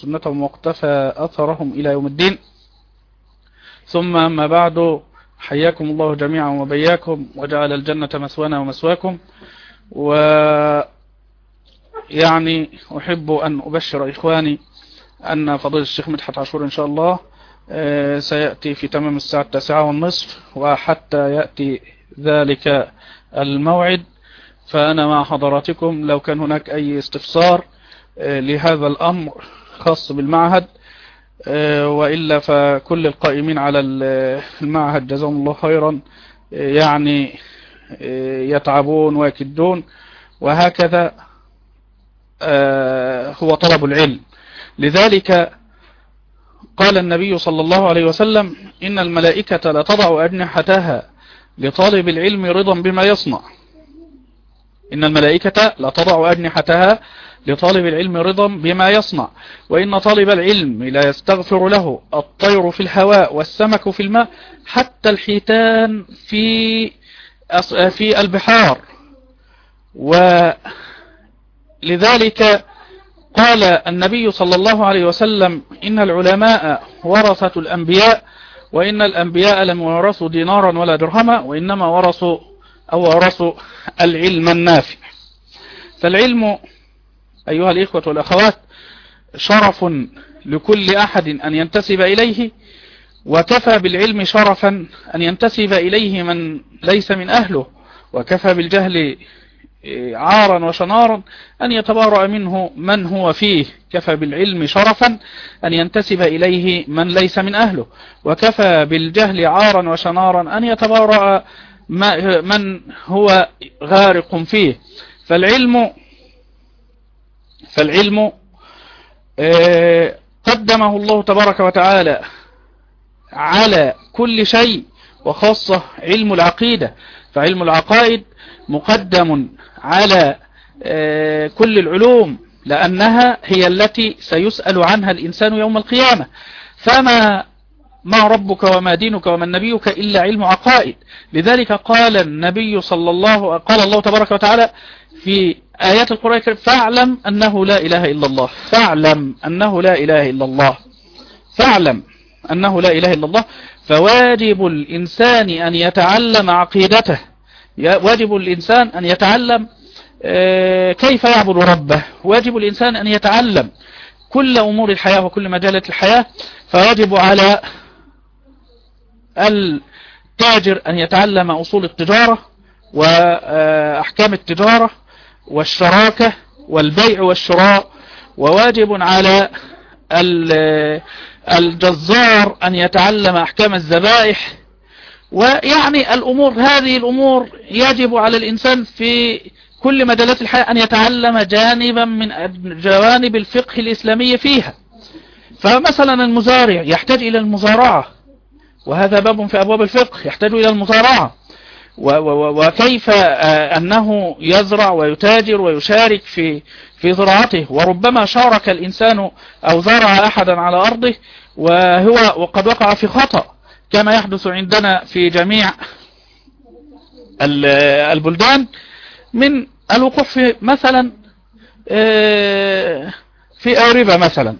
سنتهم واقتفى أثرهم إلى يوم الدين. ثم ما بعد حياكم الله جميعا وبياكم وجعل الجنة مسوانا ومسواكم و يعني أحب أن أبشر إخواني أن فضيل الشيخ مدحت عاشور إن شاء الله آه، سيأتي في تمام الساعة التاسعة والنصف وحتى يأتي ذلك الموعد. فأنا مع حضراتكم لو كان هناك أي استفسار آه، لهذا الأمر خاص بالمعهد آه، وإلا فكل القائمين على المعهد جزاهم الله خيرا آه، يعني يتعبون ويكدون. وهكذا هو طلب العلم. لذلك قال النبي صلى الله عليه وسلم إن الملائكة لا تضع أجنحتها لطالب العلم رضا بما يصنع. إن الملائكة لا تضع أجنحتها لطالب العلم رضا بما يصنع وإن طالب العلم لا يستغفر له الطير في الهواء والسمك في الماء حتى الحيتان في في البحار. ولذلك قال النبي صلى الله عليه وسلم إن العلماء ورثة الأنبياء وإن الأنبياء لم يورثوا دينارا ولا درهما وإنما ورثوا أو ورثوا العلم النافع. فالعلم أيها الإخوة والأخوات شرف لكل أحد أن ينتسب إليه وكفى بالعلم شرفا أن ينتسب إليه من ليس من أهله وكفى بالجهل عارا وشنارا أن يتبارأ منه من هو فيه. كفى بالعلم شرفا أن ينتسب إليه من ليس من أهله وكفى بالجهل عارا وشنارا أن يتبارأ من هو غارق فيه. فالعلم فالعلم آه، قدمه الله تبارك وتعالى على كل شيء وخاصة علم العقيدة. فعلم العقائد مقدم على آه، كل العلوم لأنها هي التي سيسأل عنها الإنسان يوم القيامة. فما ما ربك وما دينك وما نبيك إلا علم عقائد لذلك قال النبي صلى الله قال الله تبارك وتعالى في آيات القرآن الكريم فاعلم أنه لا إله إلا الله. فاعلم أنه لا إله إلا الله. فاعلم أنه لا إله إلا الله. فواجب الإنسان أن يتعلم عقيدته. واجب الإنسان أن يتعلم آه، كيف يعبد ربه. واجب الإنسان أن يتعلم كل أمور الحياة وكل مجالات الحياة. فواجب على التاجر أن يتعلم أصول التجارة وأحكام التجارة والشراكة والبيع والشراء وواجب على الجزار أن يتعلم أحكام الذبائح. ويعني الأمور هذه الأمور يجب على الإنسان في كل مجالات الحياة أن يتعلم جانبا من جوانب الفقه الإسلامي فيها. فمثلا المزارع يحتاج إلى المزارعة. وهذا باب في أبواب الفقه يحتاج إلى المزارعة وكيف آه، أنه يزرع ويتاجر ويشارك في في زراعته. وربما شارك الإنسان أو زرع أحدا على أرضه وهو وقد وقع في خطأ. كما يحدث عندنا في جميع البلدان من الوقوف مثلا آه، في أوريبا مثلا.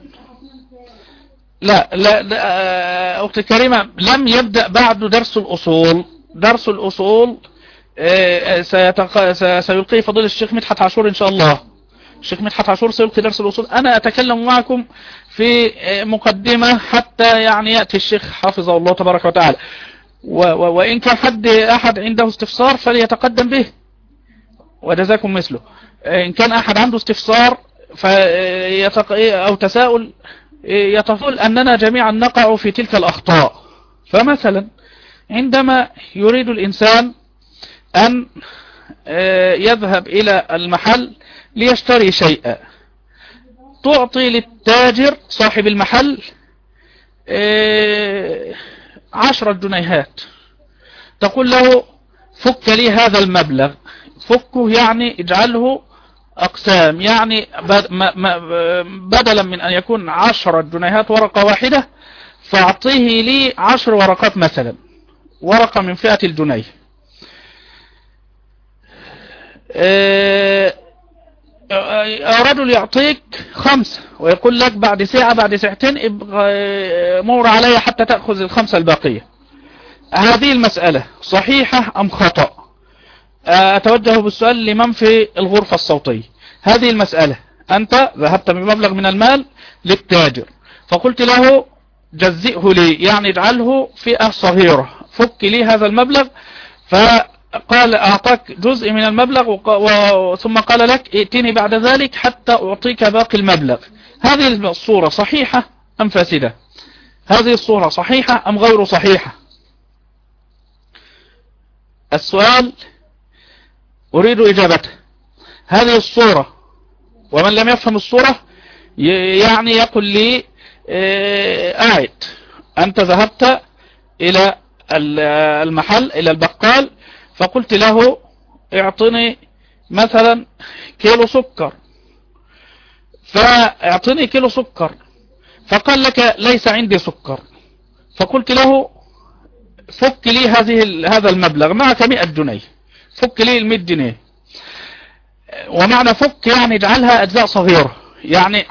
لا لا, لا آه، أختي الكريمة لم يبدأ بعد درس الأصول. درس الأصول آه، سيلقي فضيل الشيخ مدحت عاشور إن شاء الله. الشيخ مدحت عاشور سيلقي درس الأصول. أنا أتكلم معكم في مقدمة حتى يعني يأتي الشيخ حافظه الله تبارك وتعالى. وإن كان حد أحد عنده استفسار فليتقدم به وجزاكم مثله. إن كان أحد عنده استفسار. أو تساؤل يتفضل أننا جميعا نقع في تلك الأخطاء. فمثلا عندما يريد الإنسان أن آه، يذهب إلى المحل ليشتري شيئا تعطي للتاجر صاحب المحل آه، عشرة جنيهات. تقول له فك لي هذا المبلغ. فكه يعني اجعله أقسام. يعني بدلا من أن يكون عشرة جنيهات ورقة واحدة فأعطيه لي عشر ورقات مثلا. ورقة من فئة الجنيه. آه، رجل يعطيك خمسة ويقول لك بعد ساعة بعد ساعتين مور علي حتى تأخذ الخمسة الباقية. هذه المسألة صحيحة أم خطأ؟ أتوجه بالسؤال لمن في الغرفة الصوتية. هذه المسألة أنت ذهبت بمبلغ من المال للتاجر فقلت له جزئه لي يعني اجعله فئة صغيرة فك لي هذا المبلغ فقال أعطاك جزء من المبلغ ثم قال لك ائتني بعد ذلك حتى أعطيك باقي المبلغ. هذه الصورة صحيحة أم فاسدة؟ هذه الصورة صحيحة أم غير صحيحة؟ السؤال أريد إجابته هذه الصورة ومن لم يفهم الصورة يعني يقول لي آه، أنت ذهبت إلى المحل إلى البقال فقلت له اعطني مثلا كيلو سكر. فاعطني كيلو سكر. فقال لك ليس عندي سكر. فقلت له فك لي هذه هذا المبلغ معك 100 جنيه. فك لي ال 100 جنيه. ومعنى فك يعني اجعلها أجزاء صغيرة. يعني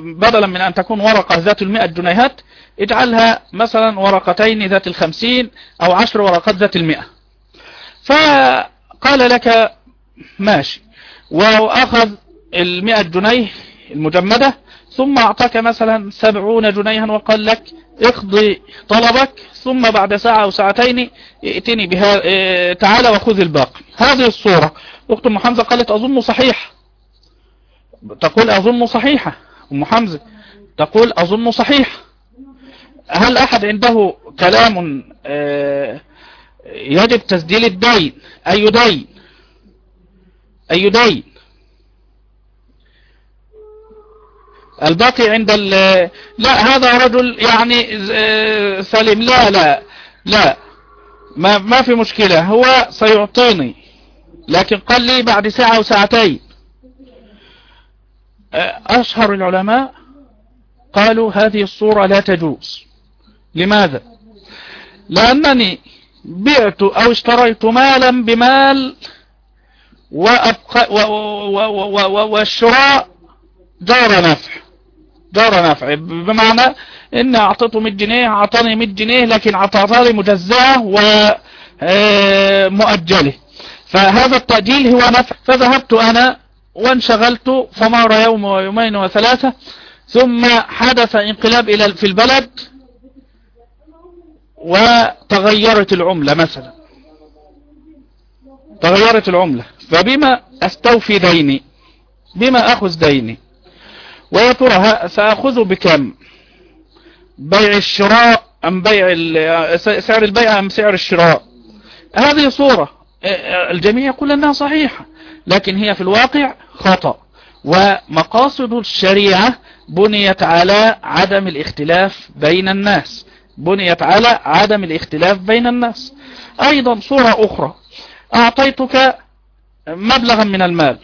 بدلا من أن تكون ورقة ذات المئة جنيهات اجعلها مثلا ورقتين ذات الخمسين أو عشر ورقات ذات المئة. فقال لك ماشي. وأخذ المئة جنيه المجمدة ثم أعطاك مثلا سبعون جنيها وقال لك اقضي طلبك ثم بعد ساعة أو ساعتين ائتني بها آه وخذ الباقي. هذه الصورة. أخت أم حمزة قالت أظن صحيح تقول أظن صحيحة. أم حمزة تقول أظن صحيح هل أحد عنده كلام آه يجب تسجيل الدين؟ أي دين؟ أي دين؟ الباقي عند لا هذا رجل يعني آه، سليم. لا لا لا. ما ما في مشكلة. هو سيعطيني لكن قال لي بعد ساعة أو ساعتين. أشهر العلماء قالوا هذه الصورة لا تجوز. لماذا؟ لأنني بعت أو اشتريت مالا بمال وأبقى والشراء دار نفع. دار نفع. بمعنى إن أعطيته 100 جنيه أعطاني 100 جنيه لكن أعطاني مجزأة ومؤجله فهذا التأجيل هو نفع. فذهبت أنا وانشغلت فمر يوم ويومين وثلاثة ثم حدث انقلاب إلى في البلد وتغيرت العملة مثلا. تغيرت العملة. فبما أستوفي ديني بما أخذ ديني ويا ترى سأخذه بكم؟ بيع الشراء أم بيع سعر البيع أم سعر الشراء؟ هذه صورة. الجميع يقول أنها صحيحة لكن هي في الواقع خطأ. ومقاصد الشريعة بنيت على عدم الاختلاف بين الناس. بنيت على عدم الاختلاف بين الناس. أيضا صورة أخرى. أعطيتك مبلغا من المال.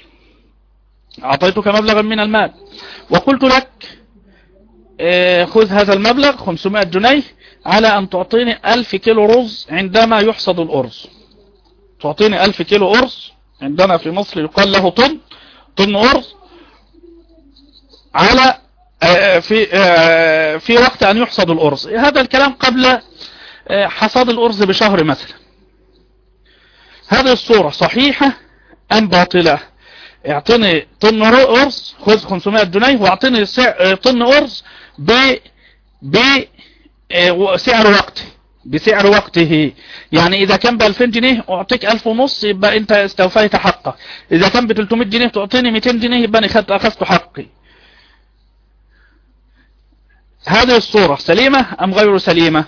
أعطيتك مبلغا من المال. وقلت لك آه، خذ هذا المبلغ 500 جنيه على أن تعطيني 1000 كيلو رز عندما يحصد الأرز. تعطيني ألف كيلو أرز عندنا في مصر يقال له طن طن أرز على آه، في آه، في وقت أن يحصد الأرز. هذا الكلام قبل حصاد الأرز بشهر مثلا. هذه الصورة صحيحة أم باطلة؟ اعطيني طن أرز خذ 500 جنيه واعطيني طن أرز بسعر وقتي بسعر وقته. يعني إذا كان ب 2000 جنيه أعطيك 1000 ونص يبقى أنت استوفيت حقك. إذا كان ب 300 جنيه تعطيني 200 جنيه يبقى أنا أخذت حقي. هذه الصورة سليمة أم غير سليمة؟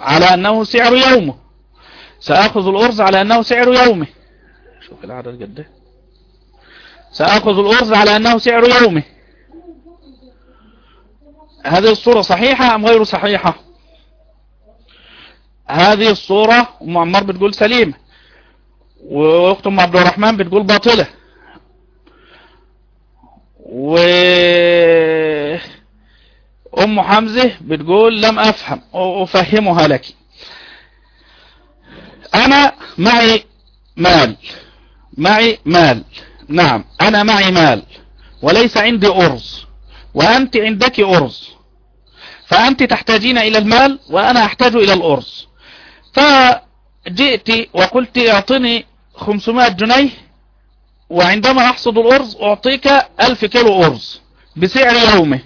على أنه سعر يومه. سأخذ الارز على أنه سعر يومه. شوف العدد قد ساخذ الارز على أنه سعر يومه هذه الصورة صحيحة أم غير صحيحة؟ هذه الصورة أم عمار بتقول سليمة وأخت أم عبد الرحمن بتقول باطلة. و أم حمزة بتقول لم أفهم أفهمها لك. أنا معي مال. معي مال. نعم أنا معي مال. وليس عندي أرز. وأنت عندك أرز. فأنت تحتاجين إلى المال وأنا أحتاج إلى الأرز. فجئت وقلت أعطني 500 جنيه وعندما أحصد الأرز أعطيك 1000 كيلو أرز بسعر يومه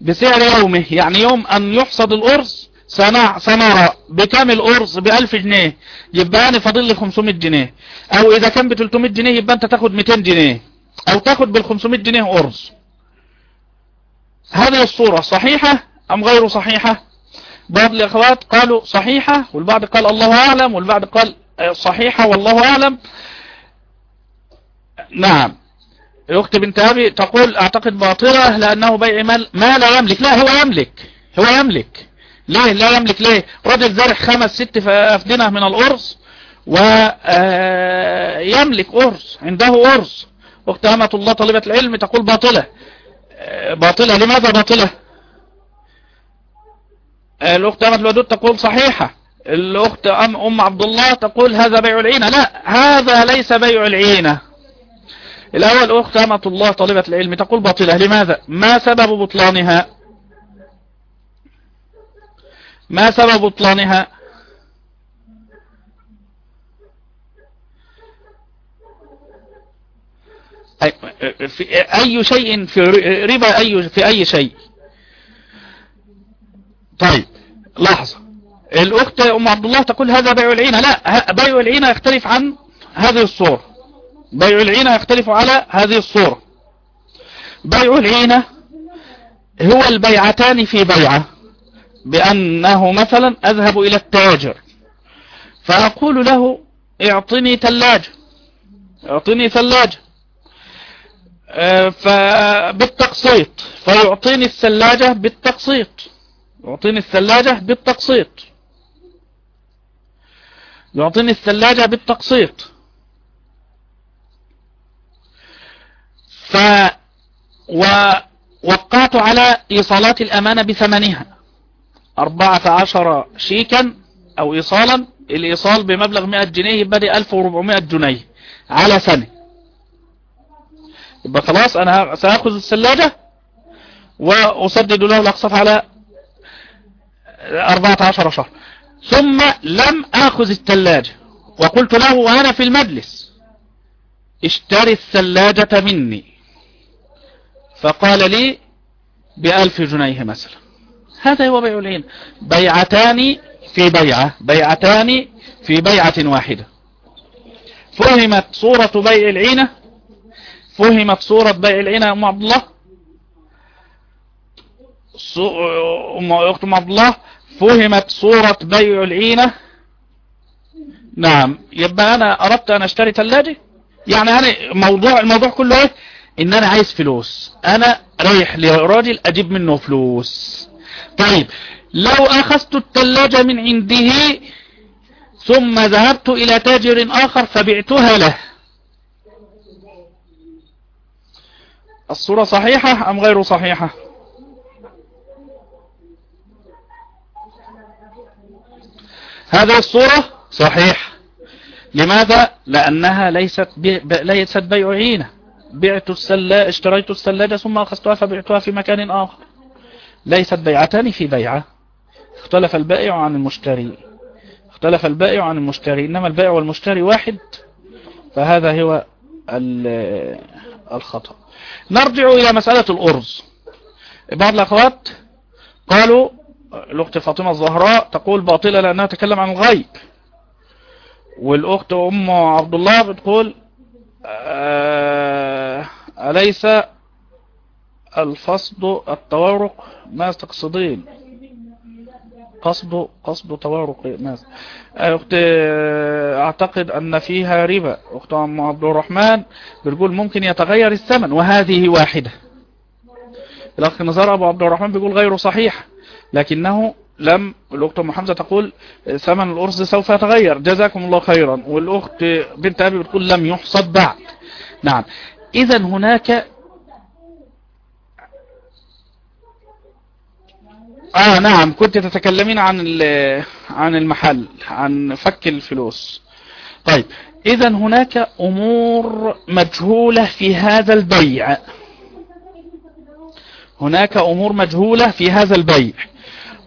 بسعر يومه يعني يوم أن يحصد الأرز سنرى بكام الأرز بألف جنيه يبقى أنا فاضل لي 500 جنيه. أو إذا كان ب 300 جنيه يبقى أنت تاخد 200 جنيه. أو تاخد بال 500 جنيه أرز. هذه الصورة صحيحة أم غير صحيحة؟ بعض الأخوات قالوا صحيحة والبعض قال الله أعلم والبعض قال صحيحة والله أعلم. نعم. الأخت بنت أبي تقول أعتقد باطلة لأنه بيع مال ما لا يملك لا هو يملك هو يملك ليه لا يملك ليه؟ رجل زارع خمس ست أفدنة من الأرز ويملك أرز عنده أرز أخت أمة الله طالبة العلم تقول باطلة. باطلة لماذا باطلة؟ الأخت أمة الودود تقول صحيحة. الأخت أم, أم عبد الله تقول هذا بيع العينة. لا هذا ليس بيع العينة. الأول أخت أمة الله طالبة العلم تقول باطلة. لماذا؟ ما سبب بطلانها؟ ما سبب بطلانها؟ في أي شيء في ربا أي في أي شيء؟ طيب لحظة الأخت أم عبد الله تقول هذا بيع العينة. لا بيع العينة يختلف عن هذه الصورة بيع العينة يختلف على هذه الصورة بيع العينة هو البيعتان في بيعة. بأنه مثلا أذهب إلى التاجر. فأقول له اعطني ثلاجة. اعطني ثلاجة. آه، فبالتقسيط فيعطيني الثلاجة بالتقسيط. يعطيني الثلاجة بالتقسيط. يعطيني الثلاجة بالتقسيط. ف ووقعت على إيصالات الأمانة بثمنها. أربعة عشر شيكا أو إيصالا الإيصال بمبلغ 100 جنيه يبقى 1400 جنيه على سنة. يبقى خلاص أنا سأخذ الثلاجة وأسدد له الأقساط على 14 شهر. ثم لم أخذ الثلاجة. وقلت له وأنا في المجلس اشتري الثلاجة مني. فقال لي بألف جنيه مثلا. هذا هو بيع العين. بيعتان في بيعة. بيعتان في بيعة واحدة. فهمت صورة بيع العينة فهمت صورة بيع العينة أم عبد الله أم عبد الله فهمت صورة بيع العينة نعم. يبقى أنا أردت أن أشتري ثلاجة؟ يعني أنا موضوع الموضوع كله إيه؟ إن أنا عايز فلوس. أنا رايح لراجل أجيب منه فلوس. طيب لو أخذت الثلاجة من عنده ثم ذهبت إلى تاجر آخر فبعتها له. الصورة صحيحة أم غير صحيحة؟ هذه الصورة صحيح لماذا؟ لأنها ليست بي... ليست بيع عينة بعت السلا اشتريت الثلاجة ثم أخذتها فبعتها في مكان آخر. ليست بيعتان في بيعة. اختلف البائع عن المشتري. اختلف البائع عن المشتري. إنما البائع والمشتري واحد. فهذا هو الخطأ. نرجع إلى مسألة الأرز. بعض الأخوات قالوا الأخت فاطمة الزهراء تقول باطلة لأنها تكلم عن الغيب. والأخت أم عبد الله بتقول آه، أليس الفصد التوارق ما تقصدين؟ قصد قصد توارق ماذا أخت أعتقد أن فيها ربا. أخت أم عبد الرحمن بتقول ممكن يتغير الثمن وهذه واحدة. الأخ نزار أبو عبد الرحمن بيقول غير صحيح لكنه لم الأخت أم حمزة تقول ثمن الأرز سوف يتغير. جزاكم الله خيرا. والأخت بنت أبي بتقول لم يحصد بعد. نعم. إذا هناك آه نعم. كنت تتكلمين عن عن المحل عن فك الفلوس. طيب إذا هناك أمور مجهولة في هذا البيع. هناك أمور مجهولة في هذا البيع.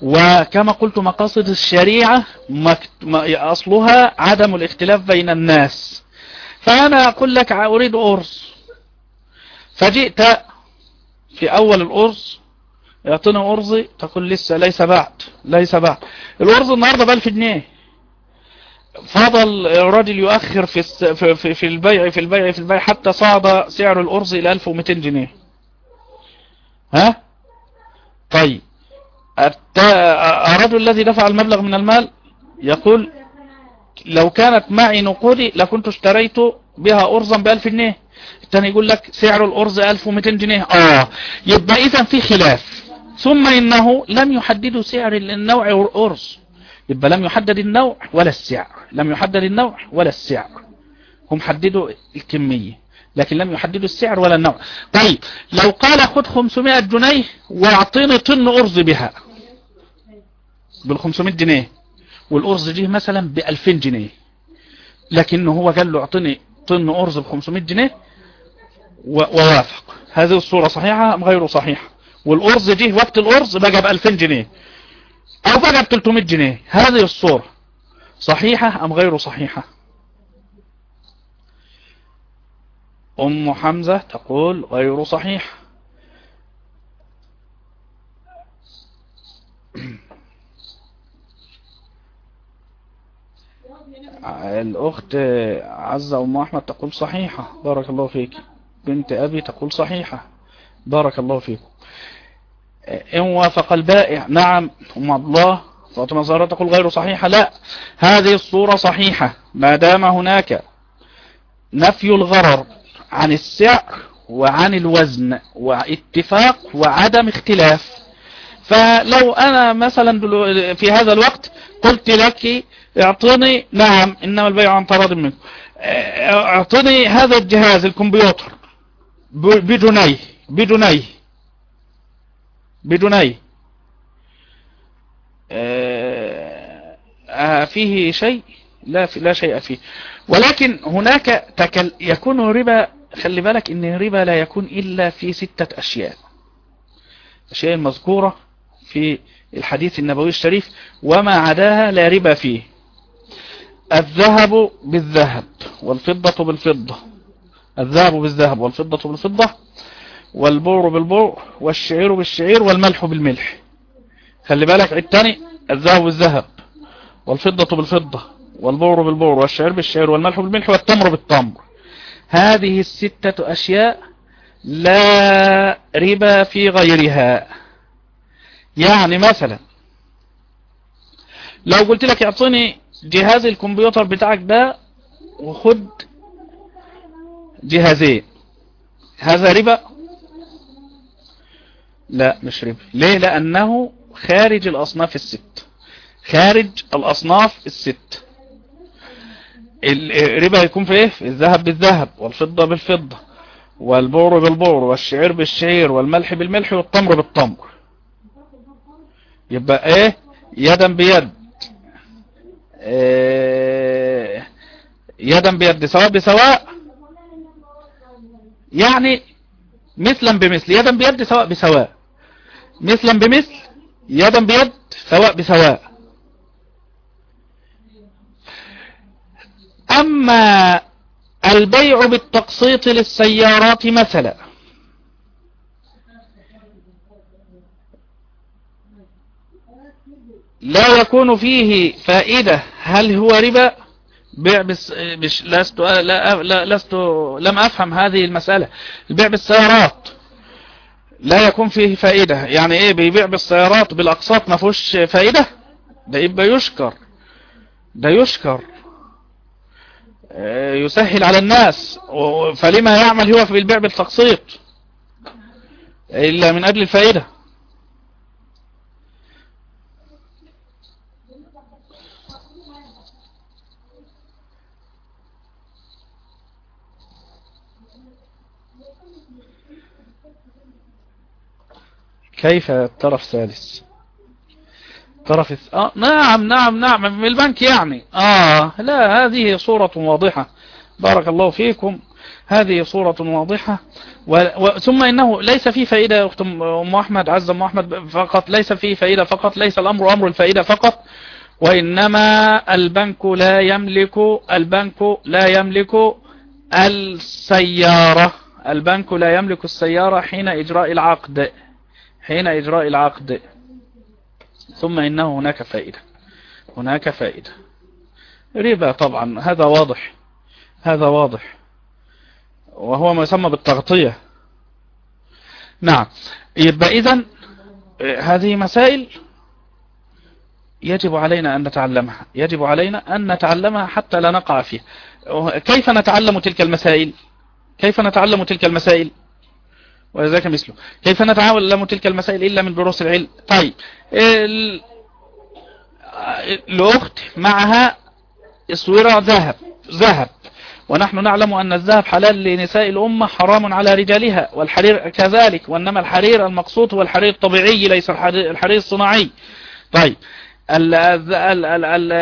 وكما قلت مقاصد الشريعة أصلها عدم الاختلاف بين الناس. فأنا أقول لك أريد أرز. فجئت في أول الأرز يعطيني أرزي تقول لسه ليس بعد ليس بعد. الأرز النهاردة بألف جنيه. فضل الراجل يؤخر في في في البيع في البيع في البيع حتى صعد سعر الأرز إلى 1200 جنيه. ها؟ طيب. الرجل الذي دفع المبلغ من المال يقول لو كانت معي نقودي لكنت اشتريت بها أرزا بألف جنيه. الثاني يقول لك سعر الأرز 1200 جنيه. آه. يبقى إذا في خلاف. ثم إنه لم يحددوا سعر النوع الأرز. يبقى لم يحدد النوع ولا السعر. لم يحدد النوع ولا السعر. هم حددوا الكمية. لكن لم يحددوا السعر ولا النوع. طيب لو قال خد 500 جنيه واعطيني طن أرز بها. بال 500 جنيه. والأرز جه مثلا ب 2000 جنيه. لكنه هو قال له أعطيني طن أرز ب 500 جنيه ووافق. هذه الصورة صحيحة أم غير صحيحة؟ والأرز جه وقت الأرز بقى ب 2000 جنيه. أو بقى ب 300 جنيه. هذه الصورة. صحيحة أم غير صحيحة؟ أم حمزة تقول غير صحيح. الأخت عزة أم أحمد تقول صحيحة. بارك الله فيك. بنت أبي تقول صحيحة. بارك الله فيكم إن وافق البائع نعم عبد الله فاطمة زهرة تقول غير صحيحة لا هذه الصورة صحيحة ما دام هناك نفي الغرر عن السعر وعن الوزن واتفاق وعدم اختلاف فلو أنا مثلا في هذا الوقت قلت لك اعطني نعم إنما البيع عن تراض منك اعطني هذا الجهاز الكمبيوتر بدوني بدوني بدوني آه فيه شيء؟ لا لا شيء فيه. ولكن هناك تكل يكون ربا خلي بالك إن الربا لا يكون إلا في ستة أشياء. الاشياء المذكورة في الحديث النبوي الشريف وما عداها لا ربا فيه. الذهب بالذهب والفضة بالفضة. الذهب بالذهب والفضة بالفضة. والبر بالبر والشعير بالشعير والملح بالملح. خلي بالك عيد تاني الذهب بالذهب والفضة بالفضة والبر بالبر والشعير بالشعير والملح بالملح والتمر بالتمر. هذه الستة أشياء لا ربا في غيرها. يعني مثلا لو قلت لك أعطيني جهاز الكمبيوتر بتاعك ده وخد جهازين هذا ربا لا مش ربا ليه؟ لأنه خارج الأصناف الست. خارج الأصناف الست. الربا يكون في إيه؟ الذهب بالذهب والفضة بالفضة والبور بالبور والشعير بالشعير والملح بالملح والتمر بالتمر. يبقى إيه؟ يدا بيد. إيه؟ يدا بيد. سواء بسواء يعني مثلا بمثل يدا بيد سواء بسواء. مثلا بمثل يدا بيد سواء بسواء. أما البيع بالتقسيط للسيارات مثلا لا يكون فيه فائدة. هل هو ربا؟ بيع بس مش لست لا لست لم أفهم هذه المسألة. البيع بالسيارات. لا يكون فيه فائدة. يعني إيه؟ بيبيع بالسيارات بالأقساط ما فيهوش فائدة؟ ده يبقى يشكر. ده يشكر. يسهل على الناس. فلما يعمل هو في البيع بالتقسيط؟ إلا من أجل الفائدة. كيف طرف ثالث طرف. آه نعم نعم نعم من البنك يعني. آه لا هذه صورة واضحة. بارك الله فيكم. هذه صورة واضحة. و... و... ثم إنه ليس فيه فائدة أخت أم أحمد عز أم أحمد فقط ليس فيه فائدة فقط ليس الأمر أمر الفائدة فقط. وإنما البنك لا يملك البنك لا يملك السيارة. البنك لا يملك السيارة حين إجراء العقد. حين إجراء العقد. ثم إنه هناك فائدة. هناك فائدة. ربا طبعا. هذا واضح. هذا واضح. وهو ما يسمى بالتغطية. نعم. يبقى إذن هذه مسائل يجب علينا أن نتعلمها. يجب علينا أن نتعلمها حتى لا نقع فيها. كيف نتعلم تلك المسائل؟ كيف نتعلم تلك المسائل؟ وذلك مثله. كيف نتعلم تلك المسائل إلا من دروس العلم؟ طيب الأخت معها اسورة ذهب ذهب. ونحن نعلم أن الذهب حلال لنساء الأمة حرام على رجالها. والحرير كذلك وإنما الحرير المقصود هو الحرير الطبيعي ليس الحرير الصناعي. طيب ال ال ال ال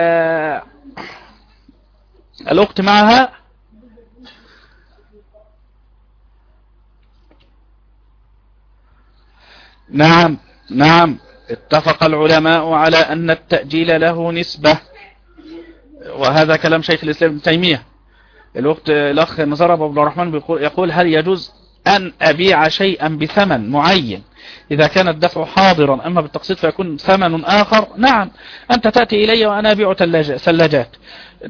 الأخت معها نعم نعم. اتفق العلماء على أن التأجيل له نسبة. وهذا كلام شيخ الإسلام ابن تيمية. الوقت الأخ نصر أبو عبد الرحمن يقول هل يجوز أن أبيع شيئا بثمن معين؟ إذا كان الدفع حاضرا أما بالتقسيط فيكون ثمن آخر؟ نعم. أنت تأتي إلي وأنا أبيع ثلاجات.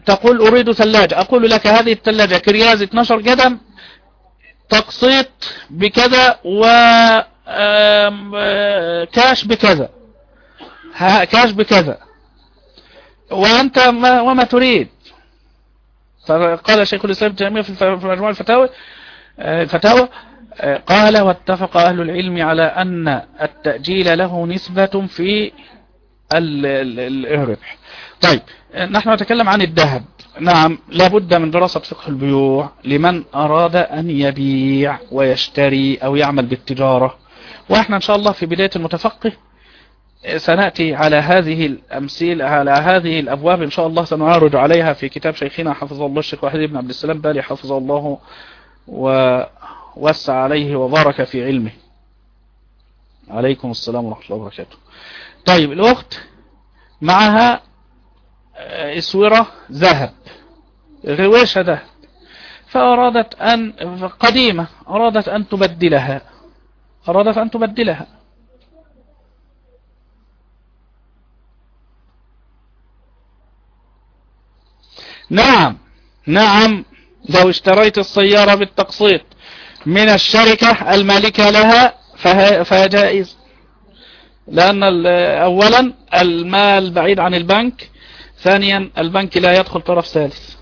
تقول أريد ثلاجة. أقول لك هذه الثلاجة كرياز 12 قدم تقسيط بكذا و كاش بكذا. كاش بكذا. وأنت ما وما تريد. فقال شيخ الإسلام التيمية في مجموع الفتاوى الفتاوى قال واتفق أهل العلم على أن التأجيل له نسبة في الربح. طيب نحن نتكلم عن الذهب. نعم لابد من دراسة فقه البيوع لمن أراد أن يبيع ويشتري أو يعمل بالتجارة. وإحنا إن شاء الله في بداية المتفقة سنأتي على هذه الأمثيل على هذه الأبواب إن شاء الله سنعرج عليها في كتاب شيخنا حفظه الله الشيخ وحيد بن عبد السلام بالي حفظه الله ووسع عليه وبارك في علمه. عليكم السلام ورحمة الله وبركاته. طيب الأخت معها اسورة ذهب غواشة ذهب فأرادت أن قديمة أرادت أن تبدلها. أرادت أن تبدلها. نعم. نعم. لو اشتريت السيارة بالتقسيط من الشركة المالكة لها فهي جائز لأن أولا المال بعيد عن البنك ثانيا البنك لا يدخل طرف ثالث.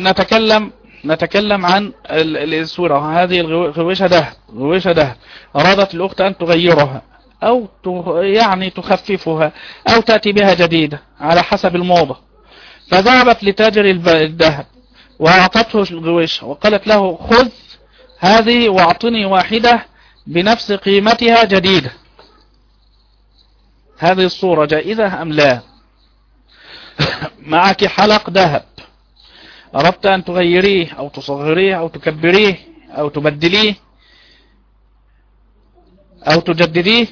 نتكلم نتكلم عن الصورة. هذه الغويشة ده غويشة ده أرادت الأخت أن تغيرها أو يعني تخففها أو تأتي بها جديدة على حسب الموضة. فذهبت لتاجر الذهب وأعطته الغويشة وقالت له خذ هذه واعطني واحدة بنفس قيمتها جديدة. هذه الصورة جائزة أم لا؟ معك حلق ذهب أردت أن تغيريه أو تصغريه أو تكبريه أو تبدليه أو تجدديه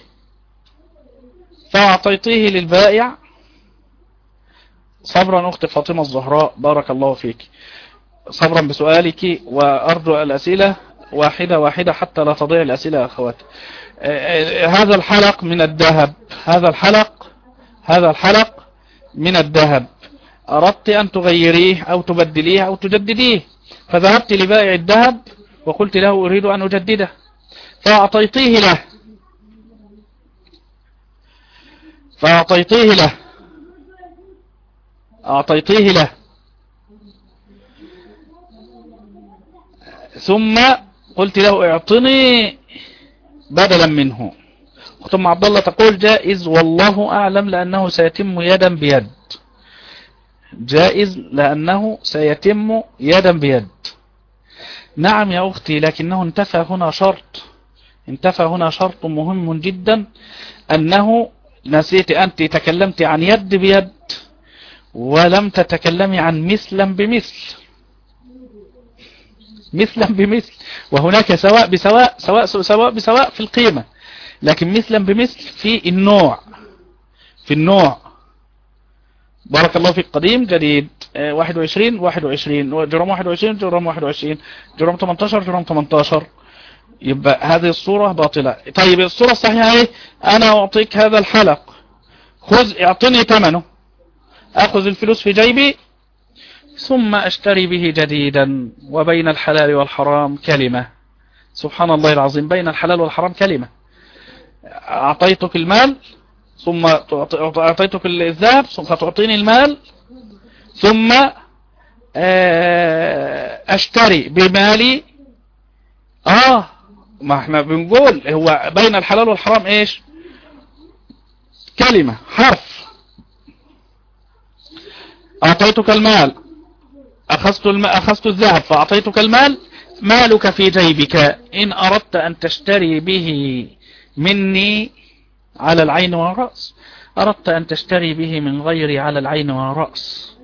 فأعطيتيه للبائع صبرا أخت فاطمة الزهراء. بارك الله فيك. صبرا بسؤالك وأرجو الأسئلة واحدة واحدة حتى لا تضيع الأسئلة أخوات. هذا الحلق من الذهب. هذا الحلق هذا الحلق من الذهب. أردت أن تغيريه أو تبدليه أو تجدديه. فذهبت لبائع الذهب وقلت له أريد أن أجدده. فأعطيتيه له. فأعطيتيه له. أعطيتيه له. ثم قلت له اعطني بدلا منه. ثم عبد الله تقول جائز والله أعلم لأنه سيتم يدا بيد. جائز لأنه سيتم يدا بيد. نعم يا أختي لكنه انتفى هنا شرط. انتفى هنا شرط مهم جدا أنه نسيت أنت تكلمت عن يد بيد ولم تتكلمي عن مثلا بمثل. مثلا بمثل. وهناك سواء بسواء سواء سواء بسواء في القيمة لكن مثلا بمثل في النوع في النوع. بارك الله فيك. قديم جديد. 21 21 جرام 21 جرام 21 جرام 18 جرام 18 يبقى هذه الصورة باطلة. طيب الصورة الصحيحة إيه؟ أنا أعطيك هذا الحلق. خذ اعطني ثمنه. أخذ الفلوس في جيبي ثم أشتري به جديدا. وبين الحلال والحرام كلمة. سبحان الله العظيم. بين الحلال والحرام كلمة. أعطيتك المال ثم أعطيتك الذهب ثم تعطيني المال ثم آه، أشتري بمالي. آه ما إحنا بنقول هو بين الحلال والحرام إيش؟ كلمة حرف. أعطيتك المال أخذت الم... أخذت الذهب فأعطيتك المال مالك في جيبك. إن أردت أن تشتري به مني على العين والرأس. أردت أن تشتري به من غيري على العين والرأس.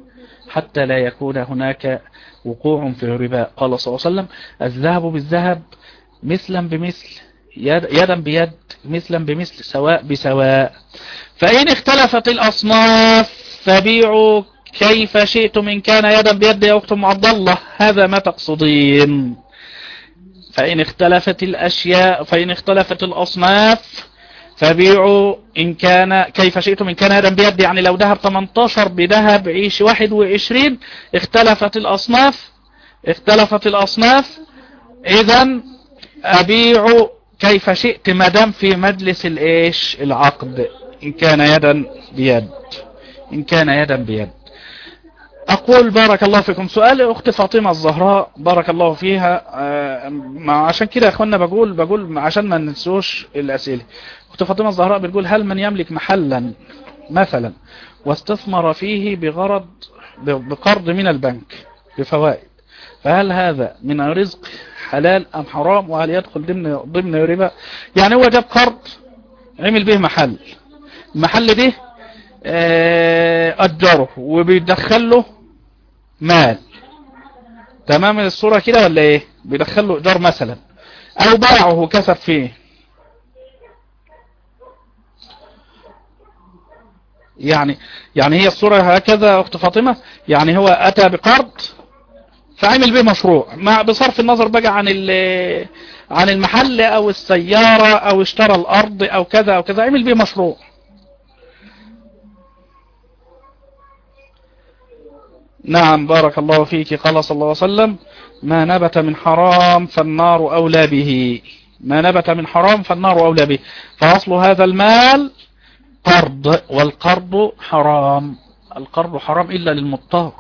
حتى لا يكون هناك وقوع في الربا. قال صلى الله عليه وسلم الذهب بالذهب مثلا بمثل يدا بيد مثلا بمثل سواء بسواء. فإن اختلفت الأصناف فبيعوا كيف شئتم إن كان يدا بيد يا أخت عبد الله هذا ما تقصدين. فإن اختلفت الأشياء فإن اختلفت الأصناف فبيعوا إن كان كيف شئتم. إن كان يدا بيد يعني لو ذهب 18 بذهب عيش 21 اختلفت الأصناف اختلفت الأصناف. إذا أبيع كيف شئت مدام في مجلس الإيش؟ العقد. إن كان يدا بيد. إن كان يدا بيد. أقول بارك الله فيكم. سؤال أخت فاطمة الزهراء بارك الله فيها. آه، عشان كده يا أخوانا بقول بقول عشان ما ننسوش الأسئلة. أخت فاطمة الزهراء بتقول هل من يملك محلا مثلا واستثمر فيه بغرض بقرض من البنك بفوائد؟ فهل هذا من رزق حلال أم حرام؟ وهل يدخل ضمن ضمن ربا؟ يعني هو جاب قرض عمل به محل. المحل ده آه، أجره وبيدخل له مال. تمام الصورة كده ولا إيه؟ بيدخل له إيجار مثلا. أو باعه وكسب فيه. يعني يعني هي الصورة هكذا أخت فاطمة يعني هو أتى بقرض فعمل به مشروع مع بصرف النظر بقى عن عن المحل أو السيارة أو اشترى الأرض أو كذا أو كذا عمل به مشروع. نعم بارك الله فيك قال صلى الله عليه وسلم ما نبت من حرام فالنار أولى به. ما نبت من حرام فالنار أولى به. فأصل هذا المال قرض والقرض حرام. القرض حرام إلا للمضطر.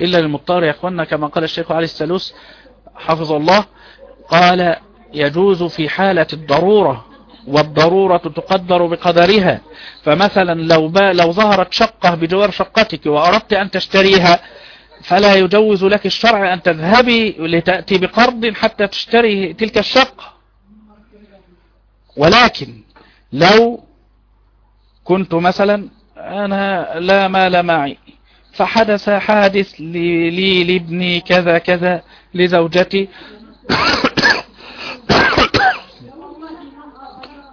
إلا للمضطر يا أخوانا كما قال الشيخ علي السلوس حفظ الله قال يجوز في حالة الضرورة والضرورة تقدر بقدرها. فمثلا لو, با لو ظهرت شقة بجوار شقتك وأردت أن تشتريها فلا يجوز لك الشرع أن تذهبي لتأتي بقرض حتى تشتري تلك الشقة. ولكن لو كنت مثلا أنا لا مال معي فحدث حادث لي لابني كذا كذا لزوجتي.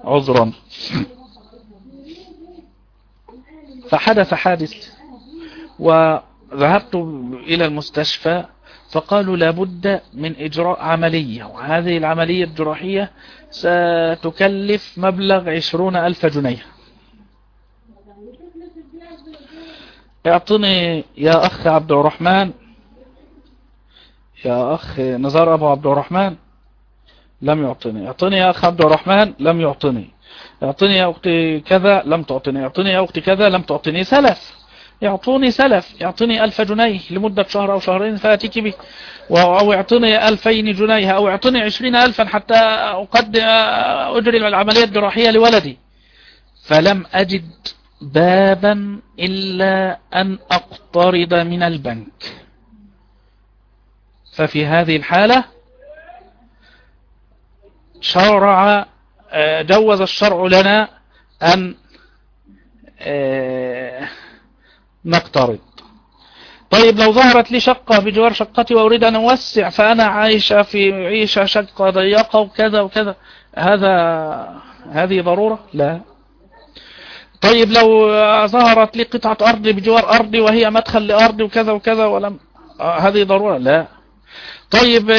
عذرا. فحدث حادث وذهبت إلى المستشفى فقالوا لابد من إجراء عملية وهذه العملية الجراحية ستكلف مبلغ عشرون ألف جنيه. اعطني يا أخ عبد الرحمن. يا أخ نزار أبو عبد الرحمن. لم يعطني. اعطني يا أخ عبد الرحمن لم يعطني. اعطني يا أختي كذا لم تعطني. اعطني يا أختي كذا لم تعطني. سلف. يعطوني سلف. يعطيني ألف جنيه لمدة شهر أو شهرين فأتيك به. أو يعطيني ألفين جنيه أو يعطيني عشرين ألفا حتى أقد أجري العملية الجراحية لولدي. فلم أجد بابا إلا أن أقترض من البنك. ففي هذه الحالة شرع آه، جوز الشرع لنا أن آه، نقترض طيب لو ظهرت لي شقة بجوار شقتي وأريد أن أوسع فأنا عايشة في عيشة شقة ضيقة وكذا وكذا هذا هذه ضرورة؟ لا. طيب لو ظهرت لي قطعة أرض بجوار أرضي وهي مدخل لأرضي وكذا وكذا ولم هذه ضرورة؟ لا. طيب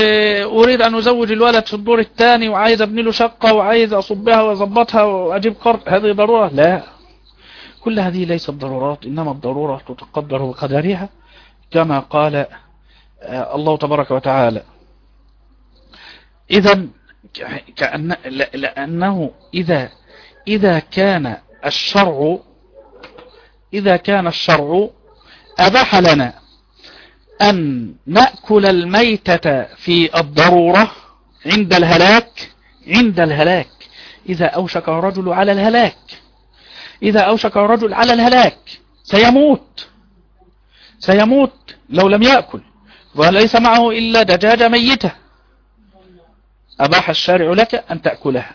أريد أن أزوج الولد في الدور الثاني وعايز أبني له شقة وعايز أصبها وأظبطها وأجيب قرض. هذه ضرورة؟ لا. كل هذه ليست ضرورات إنما الضرورة تتقدر بقدرها كما قال الله تبارك وتعالى. إذا كأن لأنه إذا إذا كان الشرع إذا كان الشرع أباح لنا أن نأكل الميتة في الضرورة عند الهلاك عند الهلاك. إذا أوشك الرجل على الهلاك إذا أوشك الرجل على الهلاك سيموت. سيموت لو لم يأكل. وليس معه إلا دجاجة ميتة. أباح الشارع لك أن تأكلها.